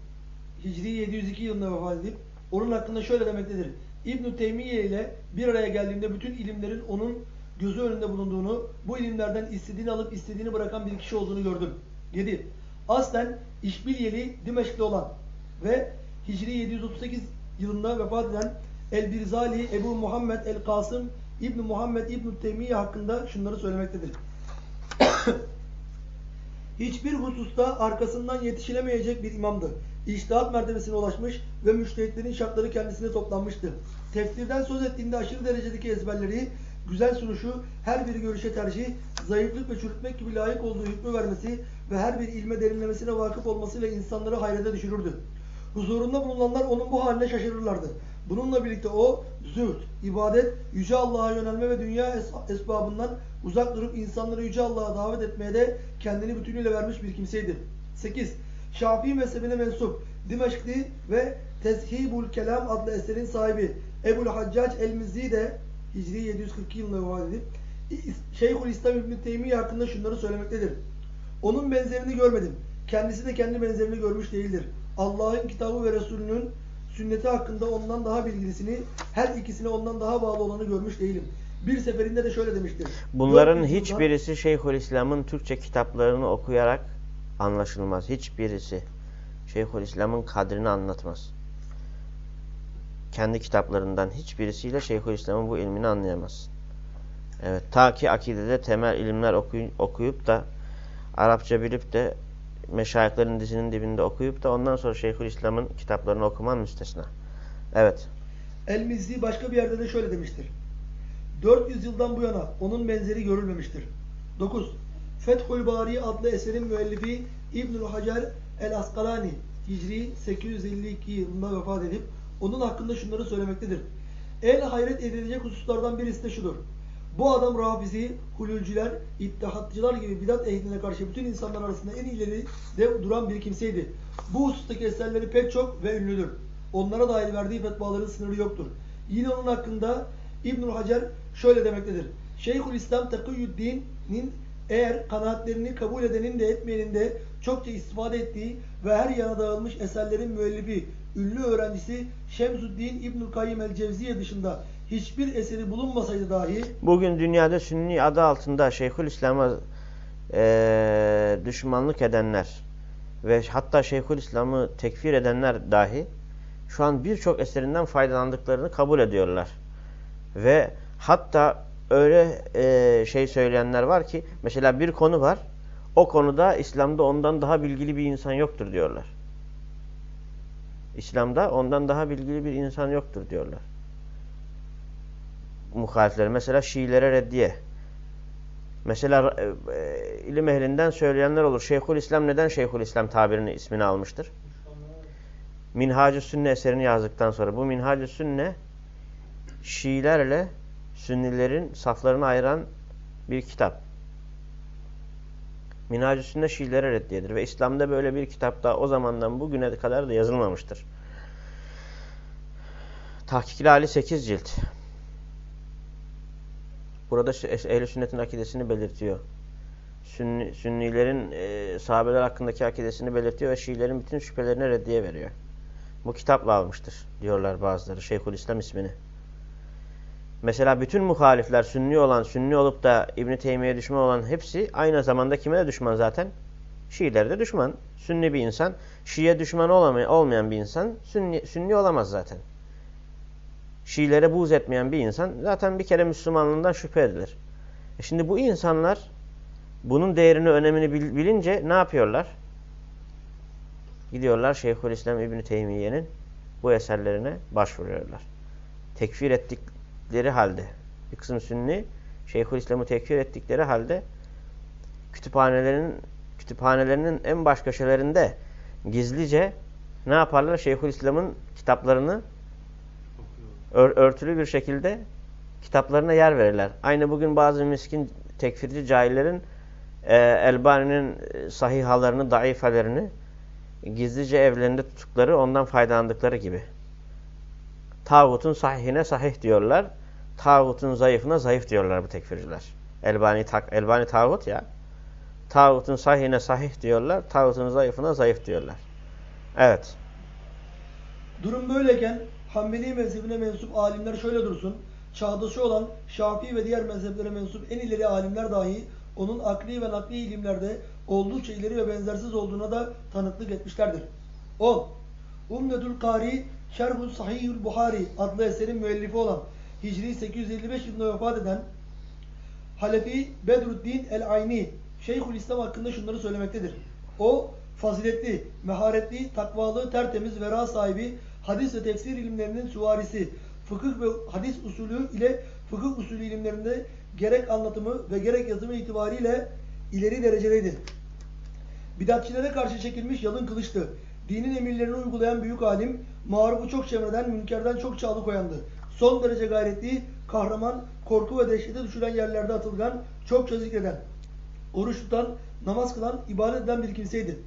Hicri 702 yılında vefat edip onun hakkında şöyle demektedir. İbn Teymiye ile bir araya geldiğinde bütün ilimlerin onun gözü önünde bulunduğunu, bu ilimlerden istediğini alıp istediğini bırakan bir kişi olduğunu gördüm. 7. Aslen İşbilyeli Dimeşkli olan ve Hicri 738 yılında vefat eden El-Birzali Ebu Muhammed El-Kasım İbn Muhammed İbn Teymiye hakkında şunları söylemektedir. Hiçbir hususta arkasından yetişilemeyecek bir imamdı. İçtihat mertebesine ulaşmış ve müştehitlerin şartları kendisine toplanmıştı. Tefsirden söz ettiğinde aşırı derecedeki ezberleri, güzel sunuşu, her bir görüşe tercih, zayıflık ve çürütmek gibi layık olduğu hükmü vermesi ve her bir ilme derinlemesine vakıf olmasıyla insanları hayrete düşürürdü. Huzurunda bulunanlar onun bu haline şaşırırlardı. Bununla birlikte o zühd, ibadet, yüce Allah'a yönelme ve dünya es- esbabından uzak durup insanları yüce Allah'a davet etmeye de kendini bütünüyle vermiş bir kimseydi. 8. Şafii mezhebine mensup, Dimeşkli ve Tezhibul Kelam adlı eserin sahibi Ebul Haccac el-Mizzi de Hicri 742 yılında vefat edip Şeyhül İslam İbn Teymiye hakkında şunları söylemektedir. Onun benzerini görmedim. Kendisi de kendi benzerini görmüş değildir. Allah'ın kitabı ve Resulünün sünneti hakkında ondan daha bilgilisini, her ikisine ondan daha bağlı olanı görmüş değilim. Bir seferinde de şöyle demiştir. Bunların 400 yıldan- hiçbirisi Şeyhülislam'ın Türkçe kitaplarını okuyarak anlaşılmaz. Hiçbirisi. Şeyhülislam'ın kadrini anlatmaz. Kendi kitaplarından hiçbirisiyle Şeyhülislam'ın bu ilmini anlayamaz. Evet, ta ki akidede temel ilimler okuy- okuyup da Arapça bilip de meşayihlerin dizinin dibinde okuyup da ondan sonra Şeyhülislam'ın kitaplarını okuman müstesna. Evet. El-Mizzi başka bir yerde de şöyle demiştir. 400 yıldan bu yana onun benzeri görülmemiştir. 9. Fethül Bari adlı eserin müellifi İbnül Hacer el-Askalani Hicri 852 yılında vefat edip onun hakkında şunları söylemektedir. En hayret edilecek hususlardan birisi de şudur. Bu adam Rafizi, Hululcüler, İttihatçılar gibi bidat ehline karşı bütün insanlar arasında en ileri de duran bir kimseydi. Bu husustaki eserleri pek çok ve ünlüdür. Onlara dair verdiği fetvaların sınırı yoktur. Yine onun hakkında İbnül Hacer şöyle demektedir. Şeyhülislam Takıyyüddin'in eğer kanaatlerini kabul edenin de etmeyenin de çokça istifade ettiği ve her yana dağılmış eserlerin müellifi, ünlü öğrencisi Şemsuddin İbnül Kayyim el-Cevziye dışında hiçbir eseri bulunmasaydı dahi Bugün dünyada Sünni adı altında Şeyhülislam'a e, düşmanlık edenler ve hatta Şeyhülislam'ı tekfir edenler dahi şu an birçok eserinden faydalandıklarını kabul ediyorlar. Ve hatta öyle e, şey söyleyenler var ki mesela bir konu var. O konuda İslam'da ondan daha bilgili bir insan yoktur diyorlar. İslam'da ondan daha bilgili bir insan yoktur diyorlar. Muhalifler. Mesela Şiilere reddiye. Mesela e, e, ilim ehlinden söyleyenler olur. Şeyhül İslam neden Şeyhül İslam tabirini ismini almıştır? Minhacı Sünne eserini yazdıktan sonra bu Minhacı Sünne Şiilerle Sünnilerin saflarını ayıran bir kitap. Minhacı Sünne Şiilere reddiyedir. Ve İslam'da böyle bir kitap da o zamandan bugüne kadar da yazılmamıştır. Tahkikli hali 8 cilt. Burada ehl Sünnet'in akidesini belirtiyor. Sünni, Sünnilerin e, sahabeler hakkındaki akidesini belirtiyor ve Şiilerin bütün şüphelerine reddiye veriyor. Bu kitapla almıştır diyorlar bazıları Şeyhülislam ismini. Mesela bütün muhalifler sünni olan, sünni olup da İbn-i Teymiye düşman olan hepsi aynı zamanda kime de düşman zaten? Şiilere de düşman. Sünni bir insan, Şii'ye düşman olmayan bir insan sünni, sünni olamaz zaten. Şiilere buğz etmeyen bir insan zaten bir kere Müslümanlığından şüphe edilir. E şimdi bu insanlar bunun değerini, önemini bilince ne yapıyorlar? Gidiyorlar Şeyhülislam İbn Teymiye'nin bu eserlerine başvuruyorlar. Tekfir ettikleri halde bir kısım Sünni Şeyhülislam'ı tekfir ettikleri halde kütüphanelerinin kütüphanelerinin en baş köşelerinde gizlice ne yaparlar? Şeyhülislam'ın kitaplarını ör örtülü bir şekilde kitaplarına yer verirler. Aynı bugün bazı miskin tekfirci cahillerin e, Elbani'nin e, sahihalarını, daifelerini gizlice evlerinde tuttukları, ondan faydalandıkları gibi. Tağutun sahihine sahih diyorlar. Tağutun zayıfına zayıf diyorlar bu tekfirciler. Elbani, tak, Elbani tağut ya. Tağutun sahihine sahih diyorlar. Tağutun zayıfına zayıf diyorlar. Evet. Durum böyleyken Hanbeli mezhebine mensup alimler şöyle dursun. Çağdaşı olan Şafii ve diğer mezheplere mensup en ileri alimler dahi onun akli ve nakli ilimlerde oldukça ileri ve benzersiz olduğuna da tanıklık etmişlerdir. 10. Umdedül Kari Şerhul Sahihül Buhari adlı eserin müellifi olan Hicri 855 yılında vefat eden Halefi Bedruddin el-Ayni Şeyhül İslam hakkında şunları söylemektedir. O faziletli, meharetli, takvalı, tertemiz, vera sahibi, hadis ve tefsir ilimlerinin süvarisi, fıkıh ve hadis usulü ile fıkıh usulü ilimlerinde gerek anlatımı ve gerek yazımı itibariyle ileri dereceleydi. Bidatçilere karşı çekilmiş yalın kılıçtı. Dinin emirlerini uygulayan büyük alim, marufu çok çevreden, münkerden çok çağlı koyandı. Son derece gayretli, kahraman, korku ve dehşete düşüren yerlerde atılgan, çokça zikreden, oruç tutan, namaz kılan, ibadet eden bir kimseydi.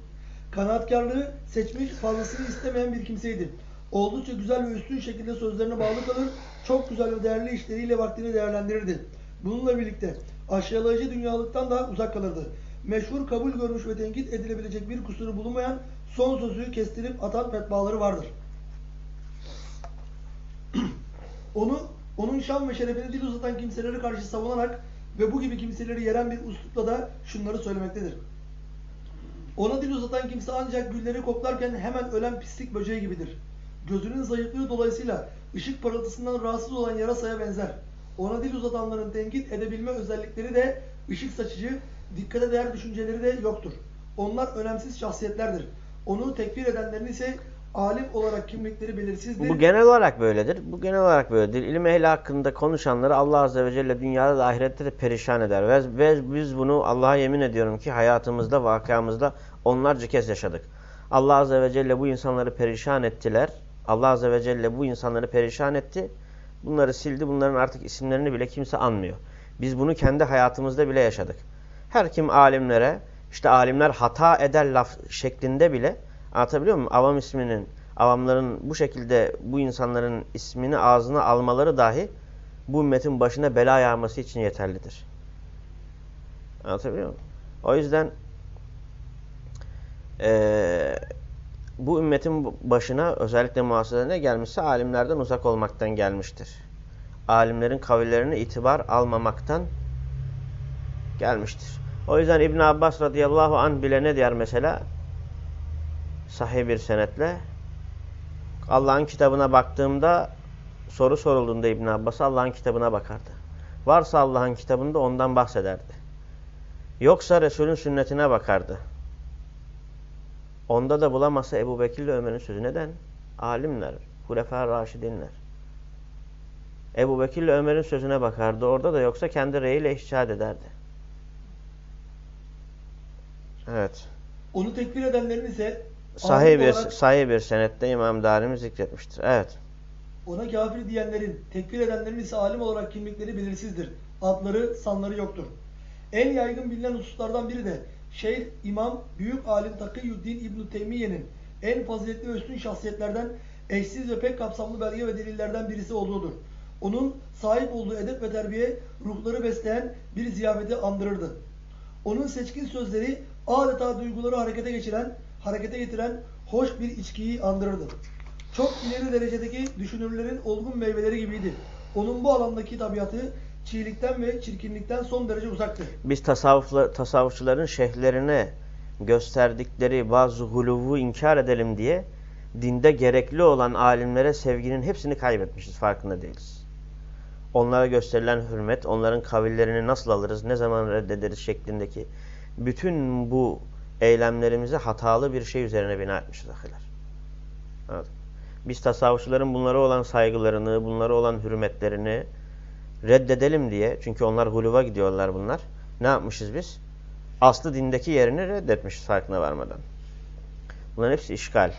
Kanaatkarlığı seçmiş, fazlasını istemeyen bir kimseydi. Oldukça güzel ve üstün şekilde sözlerine bağlı kalır, çok güzel ve değerli işleriyle vaktini değerlendirirdi. Bununla birlikte aşağılayıcı dünyalıktan da uzak kalırdı. Meşhur kabul görmüş ve tenkit edilebilecek bir kusuru bulunmayan son sözü kestirip atan fetvaları vardır. Onu, onun şan ve şerefini dil uzatan kimselere karşı savunarak ve bu gibi kimseleri yeren bir uslupla da şunları söylemektedir. Ona dil uzatan kimse ancak gülleri koklarken hemen ölen pislik böceği gibidir. Gözünün zayıflığı dolayısıyla ışık parıltısından rahatsız olan yarasaya benzer. Ona dil uzatanların tenkit edebilme özellikleri de ışık saçıcı, dikkate değer düşünceleri de yoktur. Onlar önemsiz şahsiyetlerdir. Onu tekfir edenlerin ise alim olarak kimlikleri belirsizdir. Bu genel olarak böyledir. Bu genel olarak böyledir. İlim ehli hakkında konuşanları Allah Azze ve Celle dünyada da ahirette de perişan eder. Ve, ve biz bunu Allah'a yemin ediyorum ki hayatımızda, vakamızda onlarca kez yaşadık. Allah Azze ve Celle bu insanları perişan ettiler. Allah Azze ve Celle bu insanları perişan etti. Bunları sildi. Bunların artık isimlerini bile kimse anmıyor. Biz bunu kendi hayatımızda bile yaşadık. Her kim alimlere, işte alimler hata eder laf şeklinde bile anlatabiliyor muyum? Avam isminin, avamların bu şekilde bu insanların ismini ağzına almaları dahi bu ümmetin başına bela yağması için yeterlidir. Anlatabiliyor muyum? O yüzden ee, bu ümmetin başına özellikle ne gelmişse alimlerden uzak olmaktan gelmiştir. Alimlerin kavillerine itibar almamaktan gelmiştir. O yüzden İbn Abbas radıyallahu anh bile ne diyor mesela? Sahih bir senetle. Allah'ın kitabına baktığımda soru sorulduğunda İbn Abbas'a Allah'ın kitabına bakardı. Varsa Allah'ın kitabında ondan bahsederdi. Yoksa Resul'ün sünnetine bakardı. Onda da bulamazsa Ebu Bekir ile Ömer'in sözü. Neden? Alimler, Hulefa Raşidinler. Ebu Bekir ile Ömer'in sözüne bakardı. Orada da yoksa kendi reyiyle iştihad ederdi. Evet. Onu tekfir edenlerin ise Sahih bir, olarak, sahih bir senette İmam Darimi zikretmiştir. Evet. Ona kafir diyenlerin, tekfir edenlerin ise alim olarak kimlikleri belirsizdir. Adları, sanları yoktur. En yaygın bilinen hususlardan biri de Şeyh İmam Büyük Alim Takiyüddin İbn Teymiye'nin en faziletli ve üstün şahsiyetlerden eşsiz ve pek kapsamlı belge ve delillerden birisi olduğudur. Onun sahip olduğu edep ve terbiye ruhları besleyen bir ziyafeti andırırdı. Onun seçkin sözleri adeta duyguları harekete geçiren, harekete getiren hoş bir içkiyi andırırdı. Çok ileri derecedeki düşünürlerin olgun meyveleri gibiydi. Onun bu alandaki tabiatı çiğlikten ve çirkinlikten son derece uzaktı. Biz tasavvufla, tasavvufçuların şeyhlerine gösterdikleri bazı huluvu inkar edelim diye dinde gerekli olan alimlere sevginin hepsini kaybetmişiz. Farkında değiliz. Onlara gösterilen hürmet, onların kavillerini nasıl alırız, ne zaman reddederiz şeklindeki bütün bu eylemlerimizi hatalı bir şey üzerine bina etmişiz ahiler. Biz tasavvufçuların bunlara olan saygılarını, bunlara olan hürmetlerini reddedelim diye, çünkü onlar guluva gidiyorlar bunlar. Ne yapmışız biz? Aslı dindeki yerini reddetmişiz farkına varmadan. Bunların hepsi işgal.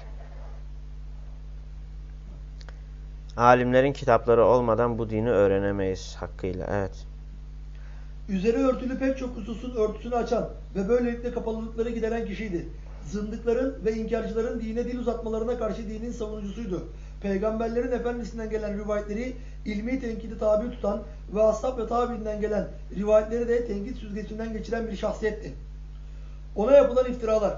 Alimlerin kitapları olmadan bu dini öğrenemeyiz hakkıyla. Evet. Üzeri örtülü pek çok hususun örtüsünü açan ve böylelikle kapalılıkları gideren kişiydi. Zındıkların ve inkarcıların dine dil uzatmalarına karşı dinin savunucusuydu. Peygamberlerin efendisinden gelen rivayetleri ilmi tenkidi tabi tutan ve ashab ve tabiinden gelen rivayetleri de tenkit süzgecinden geçiren bir şahsiyetti. Ona yapılan iftiralar.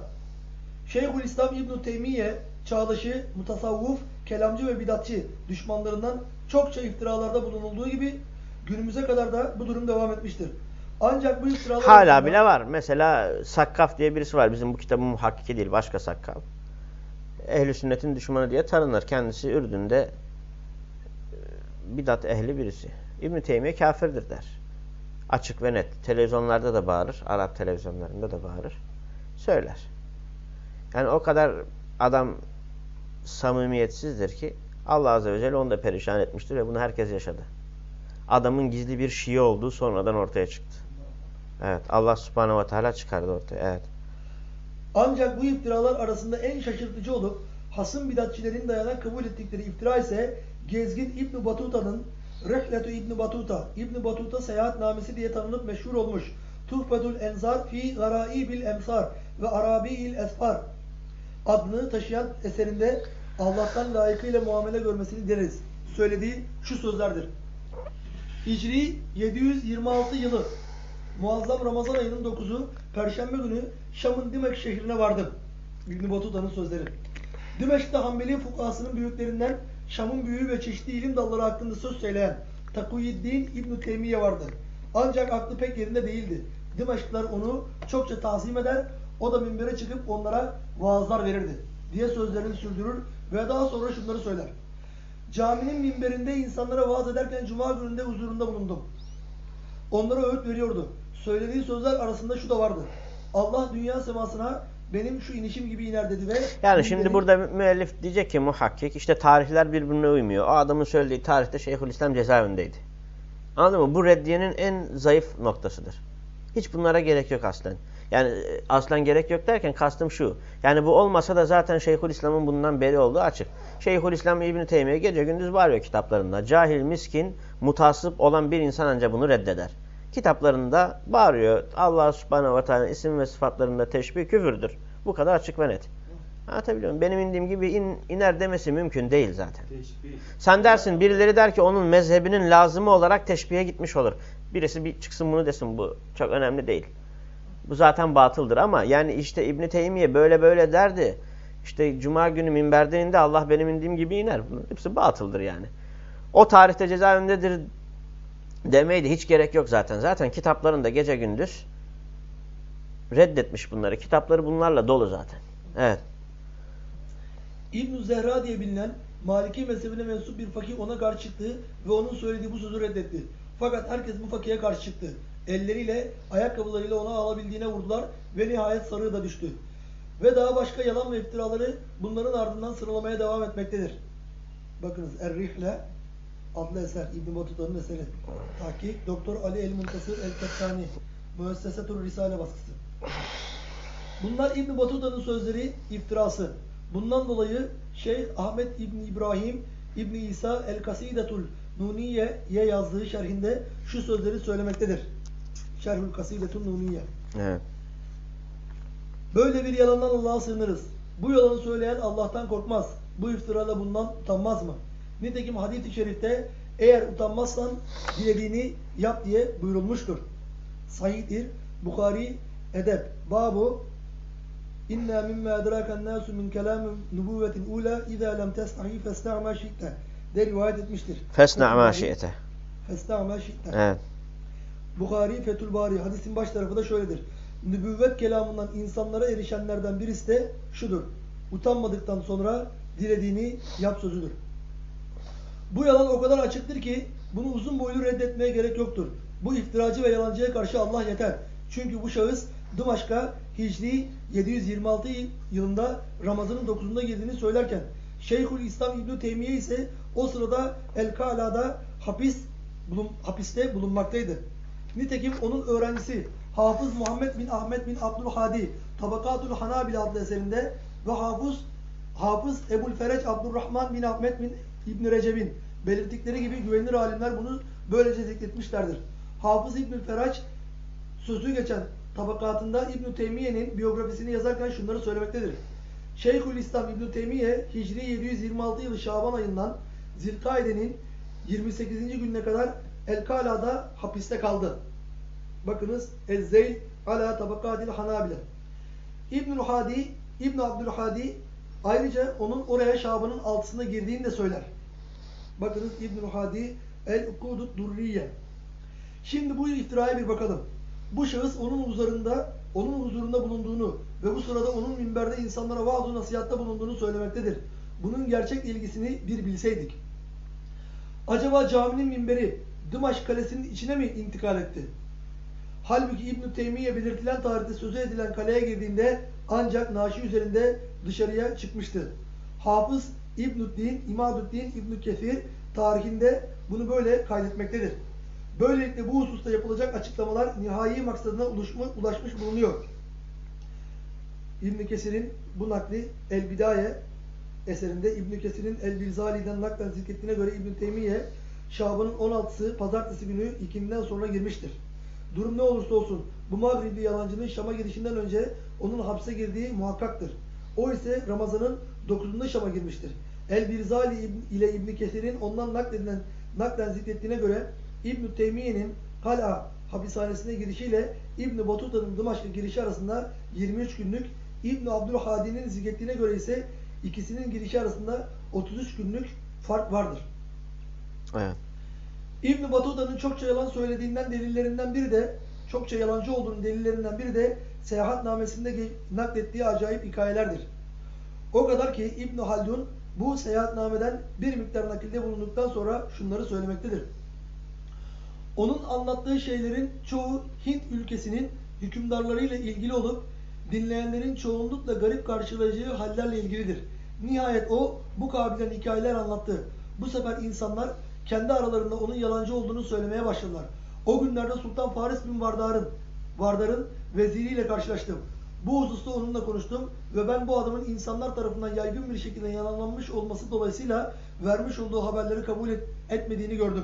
Şeyhülislam İbn Teymiye çağdaşı, mutasavvuf, kelamcı ve bidatçı düşmanlarından çokça iftiralarda bulunulduğu gibi günümüze kadar da bu durum devam etmiştir. Ancak bu iftiralar hala bile var. Mesela Sakkaf diye birisi var. Bizim bu kitabın muhakkiki değil. Başka Sakkaf. Ehli sünnetin düşmanı diye tanınır. Kendisi Ürdün'de e, bidat ehli birisi. İbn Teymiye kafirdir der. Açık ve net. Televizyonlarda da bağırır. Arap televizyonlarında da bağırır. Söyler. Yani o kadar adam samimiyetsizdir ki Allah Azze ve Celle onu da perişan etmiştir ve bunu herkes yaşadı. Adamın gizli bir Şii olduğu sonradan ortaya çıktı. Evet. Allah Subhanahu ve Teala çıkardı ortaya. Evet. Ancak bu iftiralar arasında en şaşırtıcı olup hasım bidatçilerin dayanak kabul ettikleri iftira ise Gezgin İbn Batuta'nın Rehletu İbn Batuta, İbn Batuta seyahatnamesi diye tanınıp meşhur olmuş. Tuhfetul Enzar fi Garaibil Emsar ve Arabiil Esfar adını taşıyan eserinde Allah'tan layıkıyla muamele görmesini deriz. Söylediği şu sözlerdir. Hicri 726 yılı muazzam Ramazan ayının 9'u Perşembe günü Şam'ın Dimek şehrine vardım. İbn Batuta'nın sözleri. Dimeşk'te Hanbeli fukahasının büyüklerinden Şam'ın büyüğü ve çeşitli ilim dalları hakkında söz söyleyen Takuyuddin İbn Teymiye vardı. Ancak aklı pek yerinde değildi. Dimeşkliler onu çokça tazim eder, o da minbere çıkıp onlara vaazlar verirdi diye sözlerini sürdürür ve daha sonra şunları söyler. Caminin minberinde insanlara vaaz ederken cuma gününde huzurunda bulundum. Onlara öğüt veriyordu. Söylediği sözler arasında şu da vardı. Allah dünya semasına benim şu inişim gibi iner dedi ve Yani şimdi benim- burada müellif diyecek ki muhakkik işte tarihler birbirine uymuyor. O adamın söylediği tarihte Şeyhülislam cezaevindeydi. Anladın mı? Bu reddiyenin en zayıf noktasıdır. Hiç bunlara gerek yok aslen. Yani e, aslen gerek yok derken kastım şu. Yani bu olmasa da zaten Şeyhülislam'ın bundan beri olduğu açık. Şeyhülislam İbn Teymiye gece gündüz bağırıyor kitaplarında. Cahil, miskin, mutasip olan bir insan ancak bunu reddeder. Kitaplarında bağırıyor. Allah subhanehu ve teala isim ve sıfatlarında teşbih küfürdür. Bu kadar açık ve net. Anlatabiliyor muyum? Benim indiğim gibi in, iner demesi mümkün değil zaten. Teşbih. Sen dersin birileri der ki onun mezhebinin lazımı olarak teşbihe gitmiş olur. Birisi bir çıksın bunu desin bu çok önemli değil. Bu zaten batıldır ama yani işte İbn Teymiye böyle böyle derdi. İşte cuma günü minberden indi Allah benim indiğim gibi iner. Bunun hepsi batıldır yani. O tarihte cezaevindedir demeye de hiç gerek yok zaten. Zaten kitaplarında gece gündüz reddetmiş bunları. Kitapları bunlarla dolu zaten. Evet. İbn Zehra diye bilinen Maliki mezhebine mensup bir fakih ona karşı çıktı ve onun söylediği bu sözü reddetti. Fakat herkes bu fakihe karşı çıktı. Elleriyle, ayakkabılarıyla ona alabildiğine vurdular ve nihayet sarığı da düştü. Ve daha başka yalan ve iftiraları bunların ardından sıralamaya devam etmektedir. Bakınız Er-Rihle adlı eser İbn Batuta'nın eseri. Tahkik Doktor Ali El-Muntasır El-Kettani Müessesetur Risale baskısı. Bunlar İbn Batuta'nın sözleri iftirası. Bundan dolayı Şeyh Ahmet İbn İbrahim İbn İsa El-Kasidetul Nuniye'ye yazdığı şerhinde şu sözleri söylemektedir. Şerhül Kasidetul Nuniye. Evet. Böyle bir yalandan Allah'a sığınırız. Bu yalanı söyleyen Allah'tan korkmaz. Bu iftirada bundan utanmaz mı? Nitekim hadis-i şerifte eğer utanmazsan dilediğini yap diye buyurulmuştur. Sahihdir. Bukhari Edep. Babu İnna mimma edraken nasu min kelam nubuvvetil ula iza lem tesnahi fesna ma şi'te de rivayet etmiştir. Fesna ma şi'te. Fesna ma şi'te. Evet. Bukhari Fethül Bari hadisin baş tarafı da şöyledir. Nübüvvet kelamından insanlara erişenlerden birisi de şudur. Utanmadıktan sonra dilediğini yap sözüdür. Bu yalan o kadar açıktır ki bunu uzun boylu reddetmeye gerek yoktur. Bu iftiracı ve yalancıya karşı Allah yeter. Çünkü bu şahıs Dımaşk'a Hicri 726 yılında Ramazan'ın 9'unda girdiğini söylerken Şeyhül İslam İbn Teymiye ise o sırada El-Kala'da hapis bulun, hapiste bulunmaktaydı. Nitekim onun öğrencisi Hafız Muhammed bin Ahmet bin Abdülhadi Tabakatul Hanabil adlı eserinde ve Hafız Hafız Ebul Fereç Abdurrahman bin Ahmet bin İbn Recep'in belirttikleri gibi güvenilir alimler bunu böylece zikretmişlerdir. Hafız İbn Feraç sözü geçen tabakatında İbn Teymiye'nin biyografisini yazarken şunları söylemektedir. Şeyhül İslam İbn Teymiye Hicri 726 yılı Şaban ayından Zilkade'nin 28. gününe kadar El-Kala'da hapiste kaldı. Bakınız Ez-Zeyl ala tabakatil Hanabile. İbnül Hadi, İbn Abdülhadi ayrıca onun oraya Şaban'ın altısına girdiğini de söyler. Bakınız İbnül Hadi El-Ukudut Durriye. Şimdi bu iftiraya bir bakalım. Bu şahıs onun huzurunda, onun huzurunda bulunduğunu ve bu sırada onun minberde insanlara vaaz nasihatta bulunduğunu söylemektedir. Bunun gerçek ilgisini bir bilseydik. Acaba caminin minberi Dımaş kalesinin içine mi intikal etti? Halbuki İbn-i Teymiye belirtilen tarihte sözü edilen kaleye girdiğinde ancak naşi üzerinde dışarıya çıkmıştı. Hafız İbnüddin, İmaduddin İbn Kesir tarihinde bunu böyle kaydetmektedir. Böylelikle bu hususta yapılacak açıklamalar nihai maksadına ulaşmış, ulaşmış bulunuyor. İbn Kesir'in bu nakli El Bidaye eserinde İbn Kesir'in El Bilzali'den naklen zikrettiğine göre İbn Teymiye Şaban'ın 16'sı pazartesi günü ikinden sonra girmiştir. Durum ne olursa olsun bu Mağribli yalancının Şam'a girişinden önce onun hapse girdiği muhakkaktır. O ise Ramazan'ın 9'unda Şam'a girmiştir. El-Birzali ile İbn Kesir'in ondan nakledilen naklen zikrettiğine göre İbn Teymiye'nin Kala hapishanesine girişiyle İbn Batuta'nın Dımaşk'a girişi arasında 23 günlük, İbn Abdülhadi'nin zikrettiğine göre ise ikisinin girişi arasında 33 günlük fark vardır. Evet. İbn Batuta'nın çokça yalan söylediğinden delillerinden biri de çokça yalancı olduğunun delillerinden biri de seyahatnamesinde naklettiği acayip hikayelerdir. O kadar ki İbn Haldun bu seyahatnameden bir miktar nakilde bulunduktan sonra şunları söylemektedir. Onun anlattığı şeylerin çoğu Hint ülkesinin hükümdarlarıyla ilgili olup dinleyenlerin çoğunlukla garip karşılayacağı hallerle ilgilidir. Nihayet o bu kabilden hikayeler anlattı. Bu sefer insanlar kendi aralarında onun yalancı olduğunu söylemeye başladılar. O günlerde Sultan Faris bin Vardar'ın Vardar'ın veziriyle karşılaştım. Bu hususta onunla konuştum ve ben bu adamın insanlar tarafından yaygın bir şekilde yalanlanmış olması dolayısıyla vermiş olduğu haberleri kabul et- etmediğini gördüm.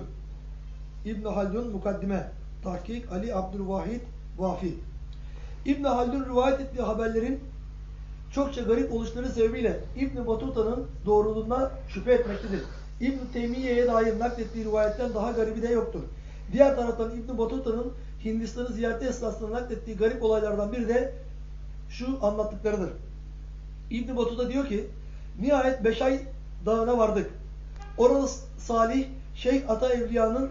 İbn Haldun Mukaddime Tahkik Ali Abdülvahid Vafi İbn Haldun rivayet ettiği haberlerin çokça garip oluşları sebebiyle İbn Batuta'nın doğruluğuna şüphe etmektedir. İbn Teymiye'ye dair naklettiği rivayetten daha garibi de yoktur. Diğer taraftan İbn Batuta'nın Hindistan'ı ziyareti esnasında naklettiği garip olaylardan biri de şu anlattıklarıdır. İbn Batuta diyor ki, nihayet Beşay Dağı'na vardık. Orada Salih Şeyh Ata Evliya'nın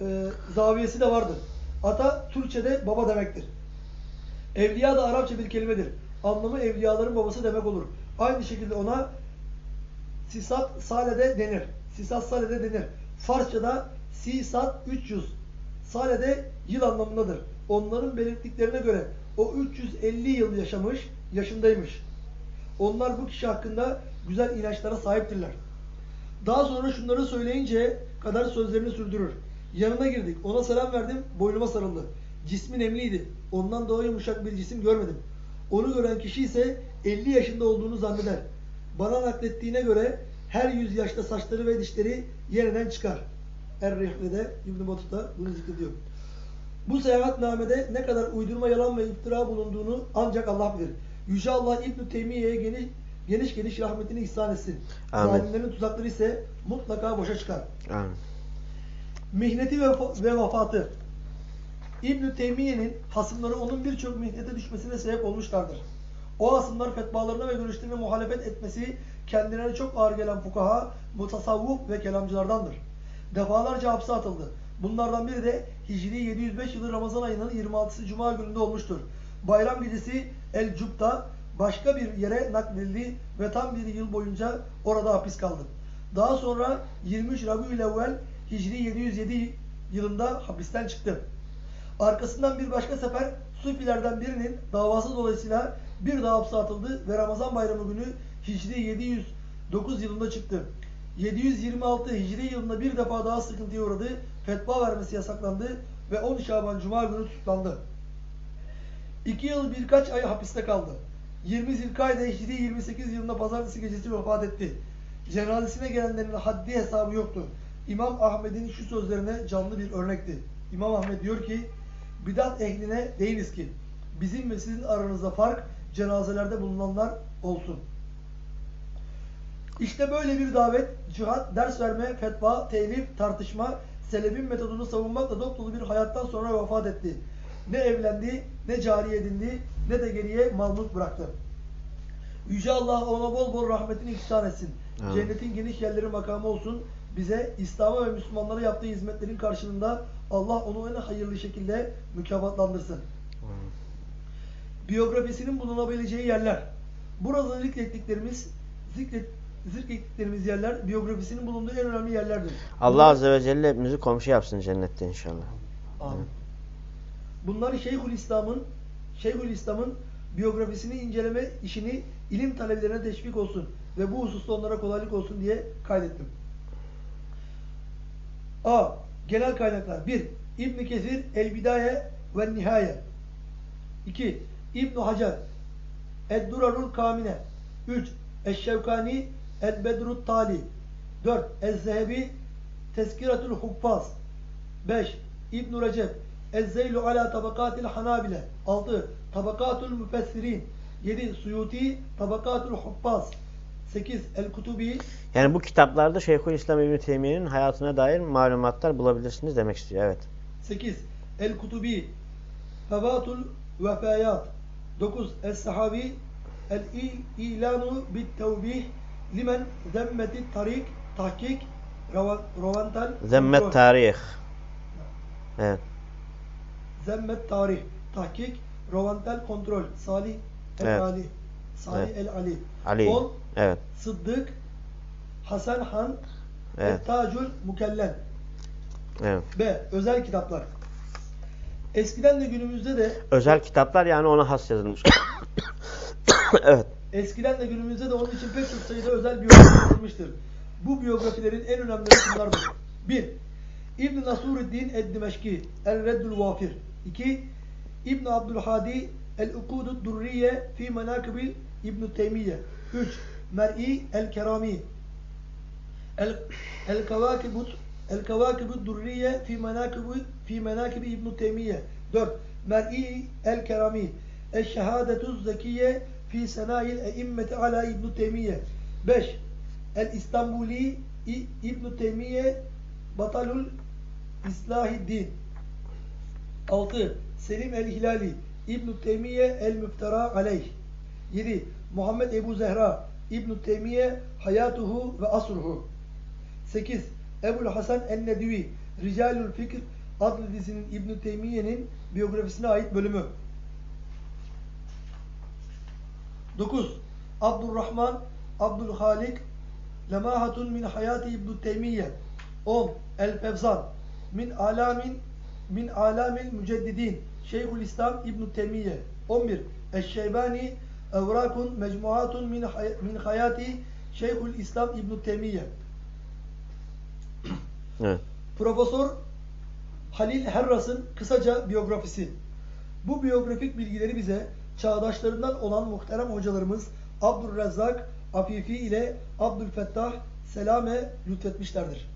e, zaviyesi de vardır. Ata Türkçe'de baba demektir. Evliya da Arapça bir kelimedir. Anlamı evliyaların babası demek olur. Aynı şekilde ona Sisat Sale'de denir. Sisat Sale'de denir. Farsça'da Sisat 300. Sale'de yıl anlamındadır. Onların belirttiklerine göre o 350 yıl yaşamış, yaşındaymış. Onlar bu kişi hakkında güzel inançlara sahiptirler. Daha sonra şunları söyleyince kadar sözlerini sürdürür. Yanına girdik. Ona selam verdim. Boynuma sarıldı. Cismi nemliydi. Ondan daha yumuşak bir cisim görmedim. Onu gören kişi ise 50 yaşında olduğunu zanneder. Bana naklettiğine göre her 100 yaşta saçları ve dişleri yeniden çıkar. Er-Rihle'de İbn Battuta bunu zikrediyor. Bu seyahatnamede ne kadar uydurma, yalan ve iftira bulunduğunu ancak Allah bilir. Yüce Allah İbn-i Teymiye'ye geniş, geniş geniş rahmetini ihsan etsin. Zalimlerin tuzakları ise mutlaka boşa çıkar. Amin. Mihneti ve, ve vefatı İbn-i Teymiye'nin hasımları onun birçok mihnete düşmesine sebep olmuşlardır. O hasımlar fetvalarına ve görüşlerine muhalefet etmesi kendilerine çok ağır gelen fukaha, mutasavvuf ve kelamcılardandır. Defalarca hapse atıldı. Bunlardan biri de Hicri 705 yılı Ramazan ayının 26'sı Cuma gününde olmuştur. Bayram gecesi El Cub'da başka bir yere nakledildi ve tam bir yıl boyunca orada hapis kaldı. Daha sonra 23 Rabiülevvel Hicri 707 yılında hapisten çıktı. Arkasından bir başka sefer Sufilerden birinin davası dolayısıyla bir daha hapse atıldı ve Ramazan bayramı günü Hicri 709 yılında çıktı. 726 Hicri yılında bir defa daha sıkıntıya uğradı. Fetva vermesi yasaklandı ve 10 Şaban Cuma günü tutuklandı. 2 yıl birkaç ay hapiste kaldı. 20 Zilkayde Hicri 28 yılında pazartesi gecesi vefat etti. Cenazesine gelenlerin haddi hesabı yoktu. İmam Ahmet'in şu sözlerine canlı bir örnekti. İmam Ahmet diyor ki, bidat ehline değiliz ki, bizim ve sizin aranızda fark cenazelerde bulunanlar olsun. İşte böyle bir davet, cihat, ders verme, fetva, telif, tartışma, selefin metodunu savunmakla dop dolu bir hayattan sonra vefat etti. Ne evlendi, ne cari edindi, ne de geriye mal mülk bıraktı. Yüce Allah ona bol bol rahmetini ihsan etsin. Amin. Cennetin geniş yerleri makamı olsun. Bize İslam'a ve Müslümanlara yaptığı hizmetlerin karşılığında Allah onu en hayırlı şekilde mükafatlandırsın. Biyografisinin bulunabileceği yerler. Burada zikrettiklerimiz zikret, zikrettiklerimiz yerler biyografisinin bulunduğu en önemli yerlerdir. Allah Azze ve Celle hepimizi komşu yapsın cennette inşallah. Amin. Bunlar Şeyhül İslam'ın Şeyhül İslam'ın biyografisini inceleme işini ilim talebelerine teşvik olsun ve bu hususta onlara kolaylık olsun diye kaydettim. A. Genel kaynaklar 1. İbn Kesir El Bidaye ve Nihaye 2. İbn Hacer Ed-Durarul Kamine 3. Eşşevkani El Bedrut Tali 4. Ez-Zehebi Tezkiratul Huffaz 5. İbn Recep Ez-Zeylu ala tabakatil Hanabile 6. Tabakatul Müfessirin 7. Suyuti Tabakatul Huffaz 8. El-Kutubi Yani bu kitaplarda Şeyhülislam İbn Teymiye'nin hayatına dair malumatlar bulabilirsiniz demek istiyor. Evet. 8. El-Kutubi Fevatul Vefayat 9. Es-Sahabi El-İlanu Bit-Tevbih Limen Zemmeti Tarik Tahkik Rovantal Zemmet tarih. Evet. Zemmet Tarih Tahkik Rovantal Kontrol Salih Evet. El-Ali Salih Evet. El-Ali Ali. 10. Evet. Sıddık Hasan Han Evet. Et-Tacul Mukellen Evet. B. Özel kitaplar Eskiden de günümüzde de Özel kitaplar yani ona has yazılmış evet. Eskiden de günümüzde de onun için pek çok sayıda özel biyografi yazılmıştır. Bu biyografilerin en önemlileri şunlardır. 1. İbn Nasuruddin el-Dimeşki El-Reddül Vafir 2. İbn Abdülhadi El-Ukudud Durriye fi Menakibi İbn Teymiye 3. Mer'i El-Kerami El-Kavakibut El-Kavakibud Durriye fi Menakibi fi Menakibi İbn Teymiye 4. Mer'i El-Kerami El-Şehadetuz Zekiye fi Senail Eimmeti ala İbn Teymiye 5. El-İstanbuli İbn Teymiye Batalul İslahiddin 6. Selim el-Hilali İbn Teymiye el-Müftera aleyh 7. Muhammed Ebu Zehra İbn Teymiye Hayatuhu ve Asruhu 8. Ebul Hasan el-Nedvi Ricalül Fikr adlı dizinin İbn Teymiye'nin biyografisine ait bölümü 9. Abdurrahman Abdülhalik Lemahatun min hayati İbn Teymiye 10. El-Fevzan min alamin min alamil müceddidin Şeyhül İslam İbn Teymiye 11. Eşşeybani Evrakun mecmuatun min, hay min hayati Şeyhül İslam İbn Teymiye evet. Profesör Halil Herras'ın kısaca biyografisi. Bu biyografik bilgileri bize çağdaşlarından olan muhterem hocalarımız Abdülrezzak Afifi ile Abdülfettah Selame lütfetmişlerdir.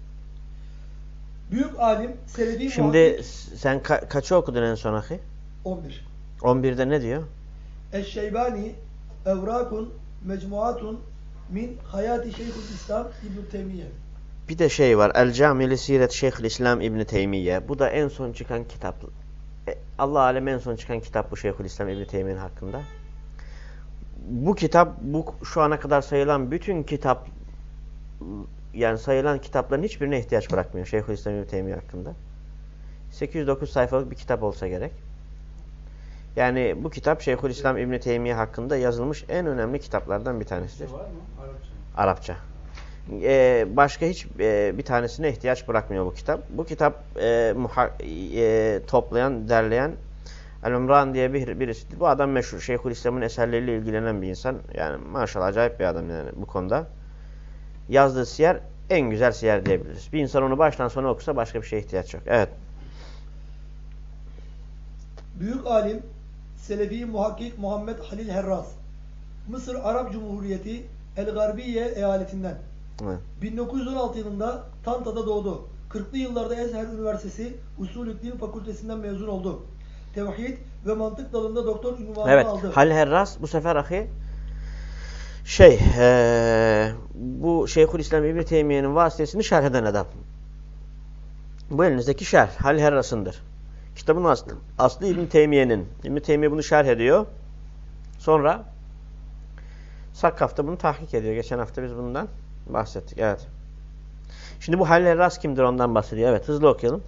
Büyük alim Selefi Şimdi muhakkik sen ka kaçı okudun en son ahi? 11. 11'de ne diyor? Eşşeybani Evrakun Mecmuatun min Hayati Şeyhül İslam İbn Teymiye. Bir de şey var. El Camili Siret Şeyhül İslam İbn Teymiye. Bu da en son çıkan kitap. E, Allah alem en son çıkan kitap bu Şeyhül İslam İbn Teymiye'nin hakkında. Bu kitap bu şu ana kadar sayılan bütün kitap yani sayılan kitapların hiçbirine ihtiyaç bırakmıyor Şeyhülislam İbn Teymiye hakkında. 809 sayfalık bir kitap olsa gerek. Yani bu kitap Şeyhülislam İbn Teymiye hakkında yazılmış en önemli kitaplardan bir tanesidir. Var mı? Arapça. Arapça. Ee, başka hiç e, bir tanesine ihtiyaç bırakmıyor bu kitap. Bu kitap e, muha, e, toplayan, derleyen El-Ümran diye bir, birisi. Bu adam meşhur. Şeyhülislam'ın eserleriyle ilgilenen bir insan. Yani maşallah acayip bir adam yani bu konuda. Yazdığı siyer en güzel siyer diyebiliriz. Bir insan onu baştan sona okusa başka bir şeye ihtiyaç yok. Evet. Büyük alim Selefi muhakkik Muhammed Halil Herras. Mısır Arap Cumhuriyeti El-Garbiye eyaletinden. Evet. 1916 yılında Tanta'da doğdu. 40'lı yıllarda Ezher Üniversitesi Usulü Fakültesinden mezun oldu. Tevhid ve mantık dalında doktor unvanını Evet. aldı. Hal Herras bu sefer ahi şey ee, bu Şeyhülislam İbn Teymiye'nin vasitesini şerh eden adam. Bu elinizdeki şerh Hal Herras'ındır. Kitabın aslı, aslı İbn Teymiye'nin. İbn Teymiye bunu şerh ediyor. Sonra Sakkaf'ta bunu tahkik ediyor. Geçen hafta biz bundan bahsettik. Evet. Şimdi bu Hal Herras kimdir ondan bahsediyor. Evet hızlı okuyalım.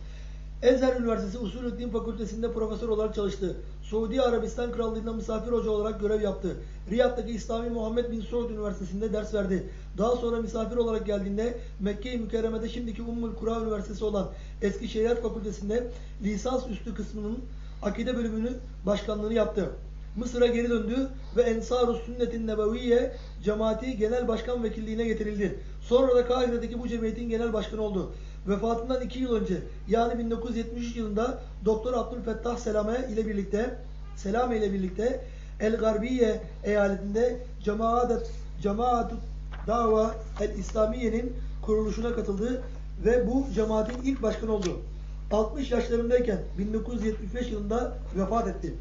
Ezher Üniversitesi Usulü Fakültesi'nde profesör olarak çalıştı. Suudi Arabistan Krallığı'nda misafir hoca olarak görev yaptı. Riyad'daki İslami Muhammed Bin Suud Üniversitesi'nde ders verdi. Daha sonra misafir olarak geldiğinde Mekke-i Mükerreme'de şimdiki Ummul Kura Üniversitesi olan Eski Şeriat Fakültesi'nde lisans üstü kısmının akide bölümünü başkanlığını yaptı. Mısır'a geri döndü ve Ensar-ı Sünnet-i Nebeviye cemaati genel başkan vekilliğine getirildi. Sonra da Kahire'deki bu cemiyetin genel başkanı oldu. Vefatından iki yıl önce yani 1973 yılında Doktor Abdülfettah Selame ile birlikte Selame ile birlikte El Garbiye eyaletinde Cemaat Cemaat Dava El İslamiye'nin kuruluşuna katıldı ve bu cemaatin ilk başkanı oldu. 60 yaşlarındayken 1975 yılında vefat etti.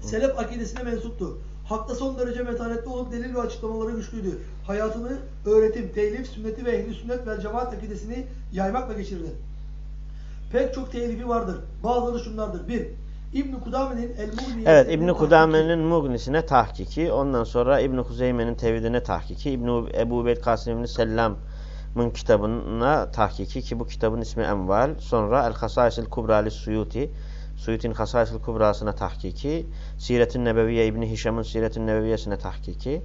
Selef akidesine mensuptu. Hakta son derece metanetli olup delil ve açıklamaları güçlüydü. Hayatını öğretim, telif, sünneti ve ehli sünnet ve cemaat akidesini yaymakla geçirdi. Pek çok telifi vardır. Bazıları şunlardır. 1. İbn Kudame'nin El Mughniye Evet İbn Kudame'nin Mughnisine tahkiki, ondan sonra İbn Kuzeyme'nin Tevhidine tahkiki, İbn Ebu Ubeyd Kasım İbn Sellam'ın kitabına tahkiki ki bu kitabın ismi Enval, sonra El Hasaisil Kubra Suyuti, Suyut'in Hasaisil Kubra'sına tahkiki, Siret-i Nebeviye İbn Hişam'ın Siret-i Nebeviyesine tahkiki,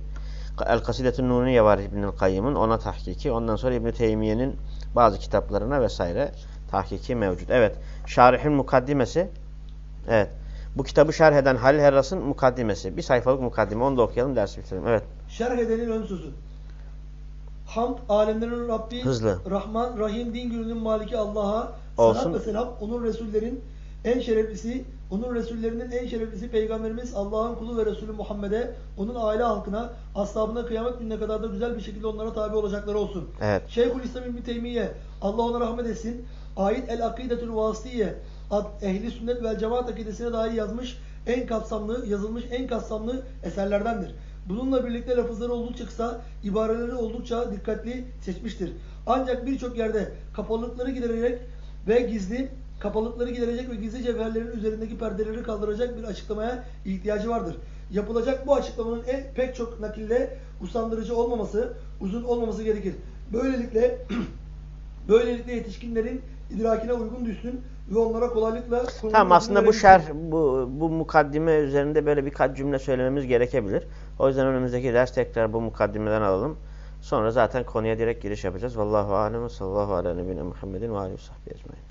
El Kasidetün Nuniye var İbnül Kayyım'ın ona tahkiki, ondan sonra İbn Teymiye'nin bazı kitaplarına vesaire tahkiki mevcut. Evet. Şarih'in mukaddimesi Evet. Bu kitabı şerh eden Halil Herras'ın mukaddimesi. Bir sayfalık mukaddime. Onu da okuyalım dersi bitirelim. Evet. Şerh edenin ön sözü. Hamd alemlerin Rabbi, Hızlı. Rahman, Rahim, din gününün maliki Allah'a, salat ve selam, onun Resullerin en şereflisi, onun Resullerinin en şereflisi Peygamberimiz Allah'ın kulu ve Resulü Muhammed'e, onun aile halkına, ashabına kıyamet gününe kadar da güzel bir şekilde onlara tabi olacakları olsun. Evet. Şeyhülislam İbni Teymiye, Allah ona rahmet etsin, ait El Akidetül Vasiye, ad, ehli sünnet ve cemaat akidesine dair yazmış en kapsamlı, yazılmış en kapsamlı eserlerdendir. Bununla birlikte lafızları oldukça kısa, ibareleri oldukça dikkatli seçmiştir. Ancak birçok yerde kapalıkları gidererek ve gizli kapalıkları giderecek ve gizli cevherlerin üzerindeki perdeleri kaldıracak bir açıklamaya ihtiyacı vardır. Yapılacak bu açıklamanın en, pek çok nakille usandırıcı olmaması, uzun olmaması gerekir. Böylelikle böylelikle yetişkinlerin idrakine uygun düşsün ve onlara kolaylıkla Tamam aslında bu şerh, bu, bu mukaddime üzerinde böyle birkaç cümle söylememiz gerekebilir. O yüzden önümüzdeki ders tekrar bu mukaddimeden alalım. Sonra zaten konuya direkt giriş yapacağız. Vallahu alem ve sallallahu ala nebine Muhammedin ve aleyhi ve sahbihi ecmaîn.